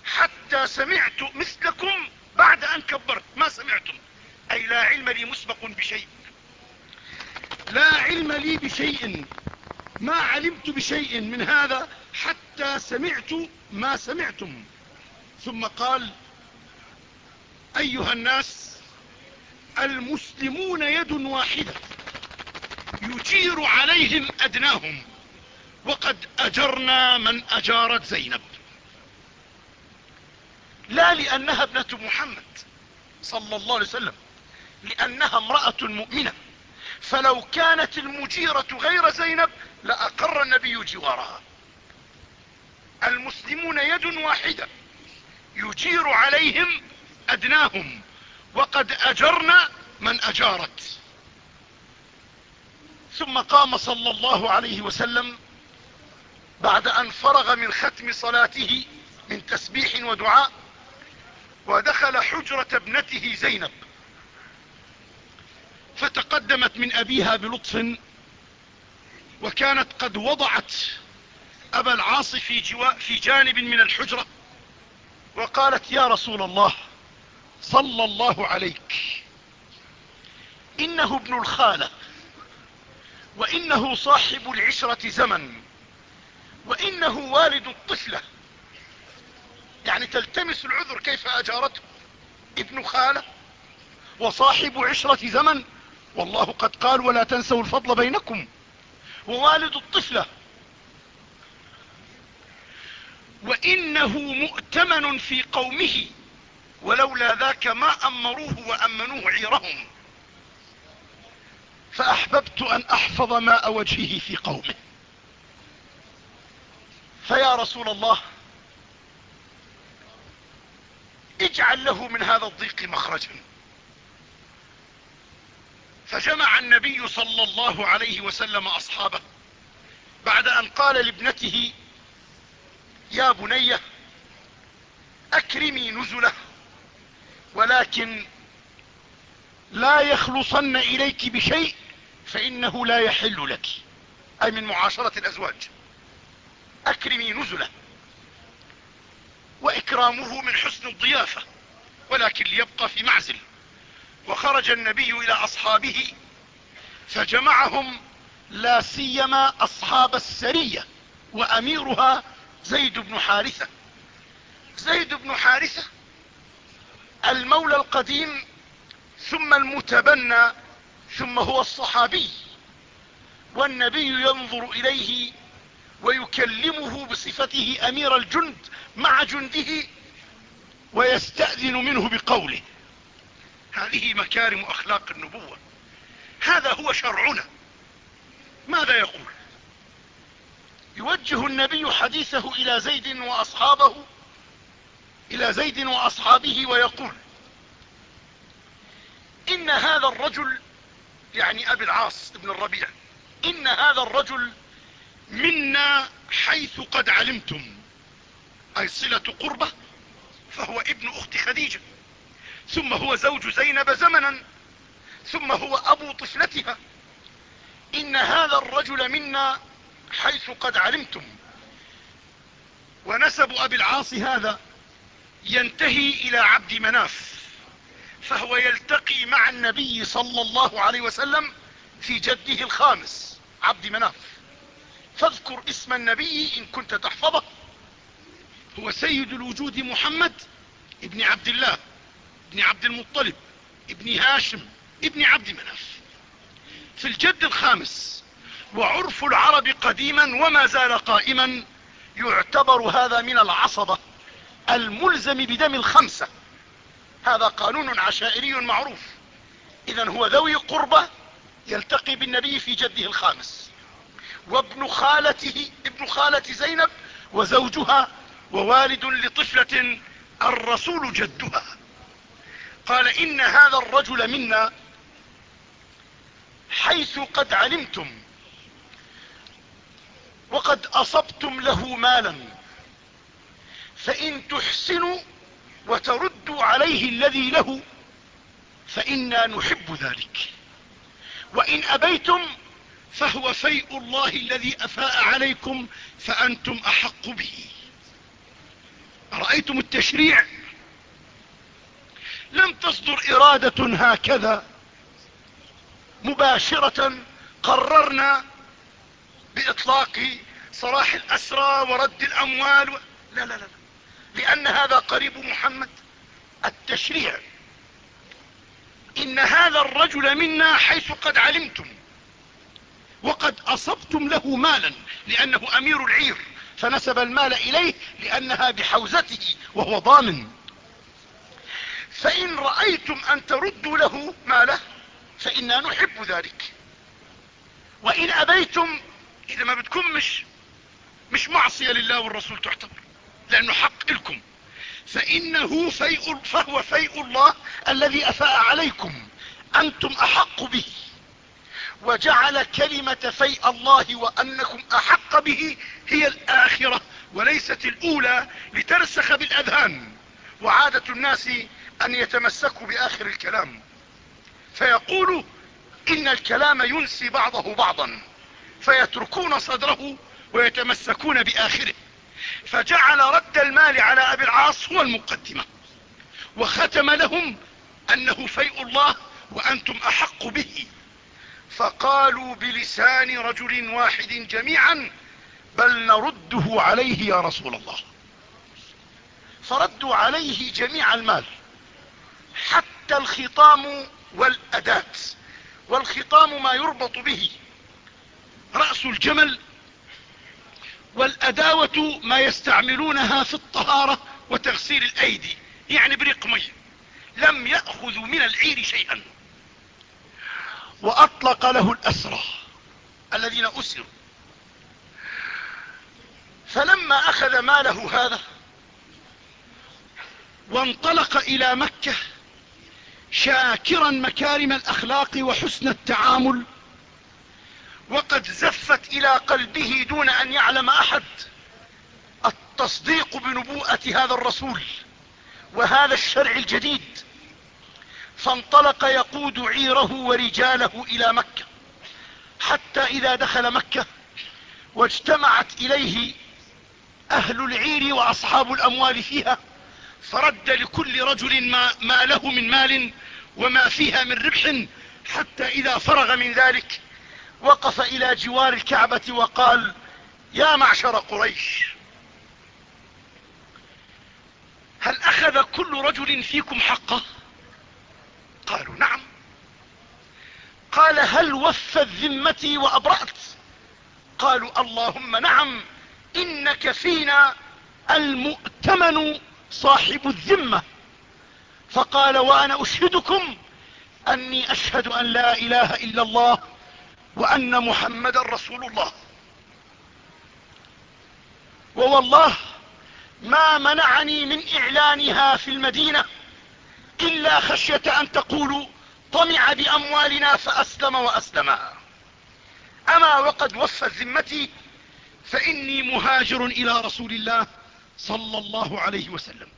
حتى سمعت مثلكم بعد أن كبرت. ما سمعتم؟ أي لا علم لي مسبق بشيء. لا علم لي بشيء. ما علمت بشيء من هذا حتى سمعت ما سمعتم. ثم قال أيها الناس المسلمون يد واحدة يجير عليهم أدناهم وقد أجرنا من أجارت زينب. لا لأنها ابنة محمد صلى الله عليه وسلم لأنها امرأة مؤمنة. فلو كانت المجيرة غير زينب لأقر النبي جوارها. المسلمون يد واحدة يجير عليهم أدناهم وقد أجرنا من أجارت. ثم قام صلى الله عليه وسلم بعد أن فرغ من ختم صلاته من تسبيح ودعاء ودخل حجرة ابنته زينب. فتقدمت من أبيها بلطف وكانت قد وضعت أبا العاص في, جوا في جانب من الحجرة وقالت يا رسول الله صلى الله عليك إنه ابن الخالة وإنه صاحب العشرة زمن وإنه والد الطفلة. يعني تلتمس العذر كيف أجارته ابن خالة وصاحب عشرة زمن؟ والله قد قال ولا تنسوا الفضل بينكم. ووالد الطفلة. وإنه مؤتمن في قومه ولولا ذاك ما أمروه وأمنوه عيرهم. فأحببت أن أحفظ ماء وجهه في قومه. فيا رسول الله اجعل له من هذا الضيق مخرجا. فجمع النبي صلى الله عليه وسلم أصحابه بعد أن قال لابنته يا بني أكرمي نزله ولكن لا يخلصن إليك بشيء فإنه لا يحل لك. أي من معاشرة الأزواج. أكرمي نزله وإكرامه من حسن الضيافة ولكن ليبقى في معزل. وخرج النبي إلى أصحابه فجمعهم لا سيما أصحاب السرية وأميرها زيد بن حارثة. زيد بن حارثة المولى القديم ثم المتبنى ثم هو الصحابي والنبي ينظر إليه ويكلمه بصفته أمير الجند مع جنده ويستأذن منه بقوله. هذه مكارم أخلاق النبوة. هذا هو شرعنا. ماذا يقول؟ يوجه النبي حديثه إلى زيد وأصحابه إلى زيد وأصحابه ويقول إن هذا الرجل يعني أبي العاص ابن الربيع إن هذا الرجل منا حيث قد علمتم. أي صلة قربة فهو ابن أخت خديجة. ثم هو زوج زينب زمنا ثم هو أبو طفلتها. إن هذا الرجل منا حيث قد علمتم. ونسب أبي العاص هذا ينتهي إلى عبد مناف فهو يلتقي مع النبي صلى الله عليه وسلم في جده الخامس عبد مناف. فاذكر اسم النبي إن كنت تحفظه. هو سيد الوجود محمد ابن عبد الله. ابن عبد المطلب ابن هاشم ابن عبد مناف. في الجد الخامس وعرف العرب قديما وما زال قائما يعتبر هذا من العصبة الملزم بدم الخمسة. هذا قانون عشائري معروف. اذا هو ذوي قربة يلتقي بالنبي في جده الخامس. وابن خالته ابن خالة زينب وزوجها ووالد لطفلة الرسول جدها. قال إن هذا الرجل منا حيث قد علمتم وقد أصبتم له مالا فإن تحسنوا وتردوا عليه الذي له فإنا نحب ذلك. وإن أبيتم فهو فيء الله الذي أفاء عليكم فأنتم أحق به. رأيتم التشريع؟ لم تصدر إرادة هكذا. مباشرة قررنا بإطلاق صراح الأسرى ورد الأموال و... لا لا لا. لأن هذا قريب محمد التشريع. إن هذا الرجل منا حيث قد علمتم وقد أصبتم له مالا لأنه أمير العير فنسب المال إليه لأنها بحوزته وهو ضامن. فإن رأيتم أن تردوا له ماله فإنا نحب ذلك. وإن أبيتم إذا ما بدكم مش مش معصية لله والرسول تعتبر لأنه حق لكم. فإنه فيء فهو فيء الله الذي أفاء عليكم. أنتم أحق به. وجعل كلمة فيء الله وأنكم أحق به هي الآخرة وليست الأولى لترسخ بالأذهان. وعادة الناس أن يتمسكوا بآخر الكلام. فيقول إن الكلام ينسي بعضه بعضا فيتركون صدره ويتمسكون بآخره. فجعل رد المال على أبي العاص هو المقدمة وختم لهم أنه فيء الله وأنتم أحق به. فقالوا بلسان رجل واحد جميعا بل نرده عليه يا رسول الله. فردوا عليه جميع المال. حتى الخطام والأداة. والخطام ما يربط به رأس الجمل والأداوة ما يستعملونها في الطهارة وتغسيل الأيدي يعني بريق مي لم يأخذوا من العير شيئا. وأطلق له الأسرى الذين أسروا. فلما أخذ ماله هذا وانطلق إلى مكة شاكرا مكارم الأخلاق وحسن التعامل وقد زفت إلى قلبه دون أن يعلم أحد التصديق بنبوءة هذا الرسول وهذا الشرع الجديد. فانطلق يقود عيره ورجاله إلى مكة حتى إذا دخل مكة واجتمعت إليه أهل العير وأصحاب الأموال فيها فرد لكل رجل ما, ما له من مال وما فيها من ربح حتى إذا فرغ من ذلك وقف إلى جوار الكعبة وقال يا معشر قريش هل أخذ كل رجل فيكم حقه؟ قالوا نعم. قال هل وفت ذمتي وأبرأت؟ قالوا اللهم نعم إنك فينا المؤتمن صاحب الذمة. فقال وأنا أشهدكم أني أشهد أن لا إله إلا الله وأن محمدا رسول الله. ووالله ما منعني من إعلانها في المدينة إلا خشية أن تقولوا طمع بأموالنا فأسلم وأسلمها أما وقد وفت ذمتي فإني مهاجر إلى رسول الله صلى الله عليه وسلم.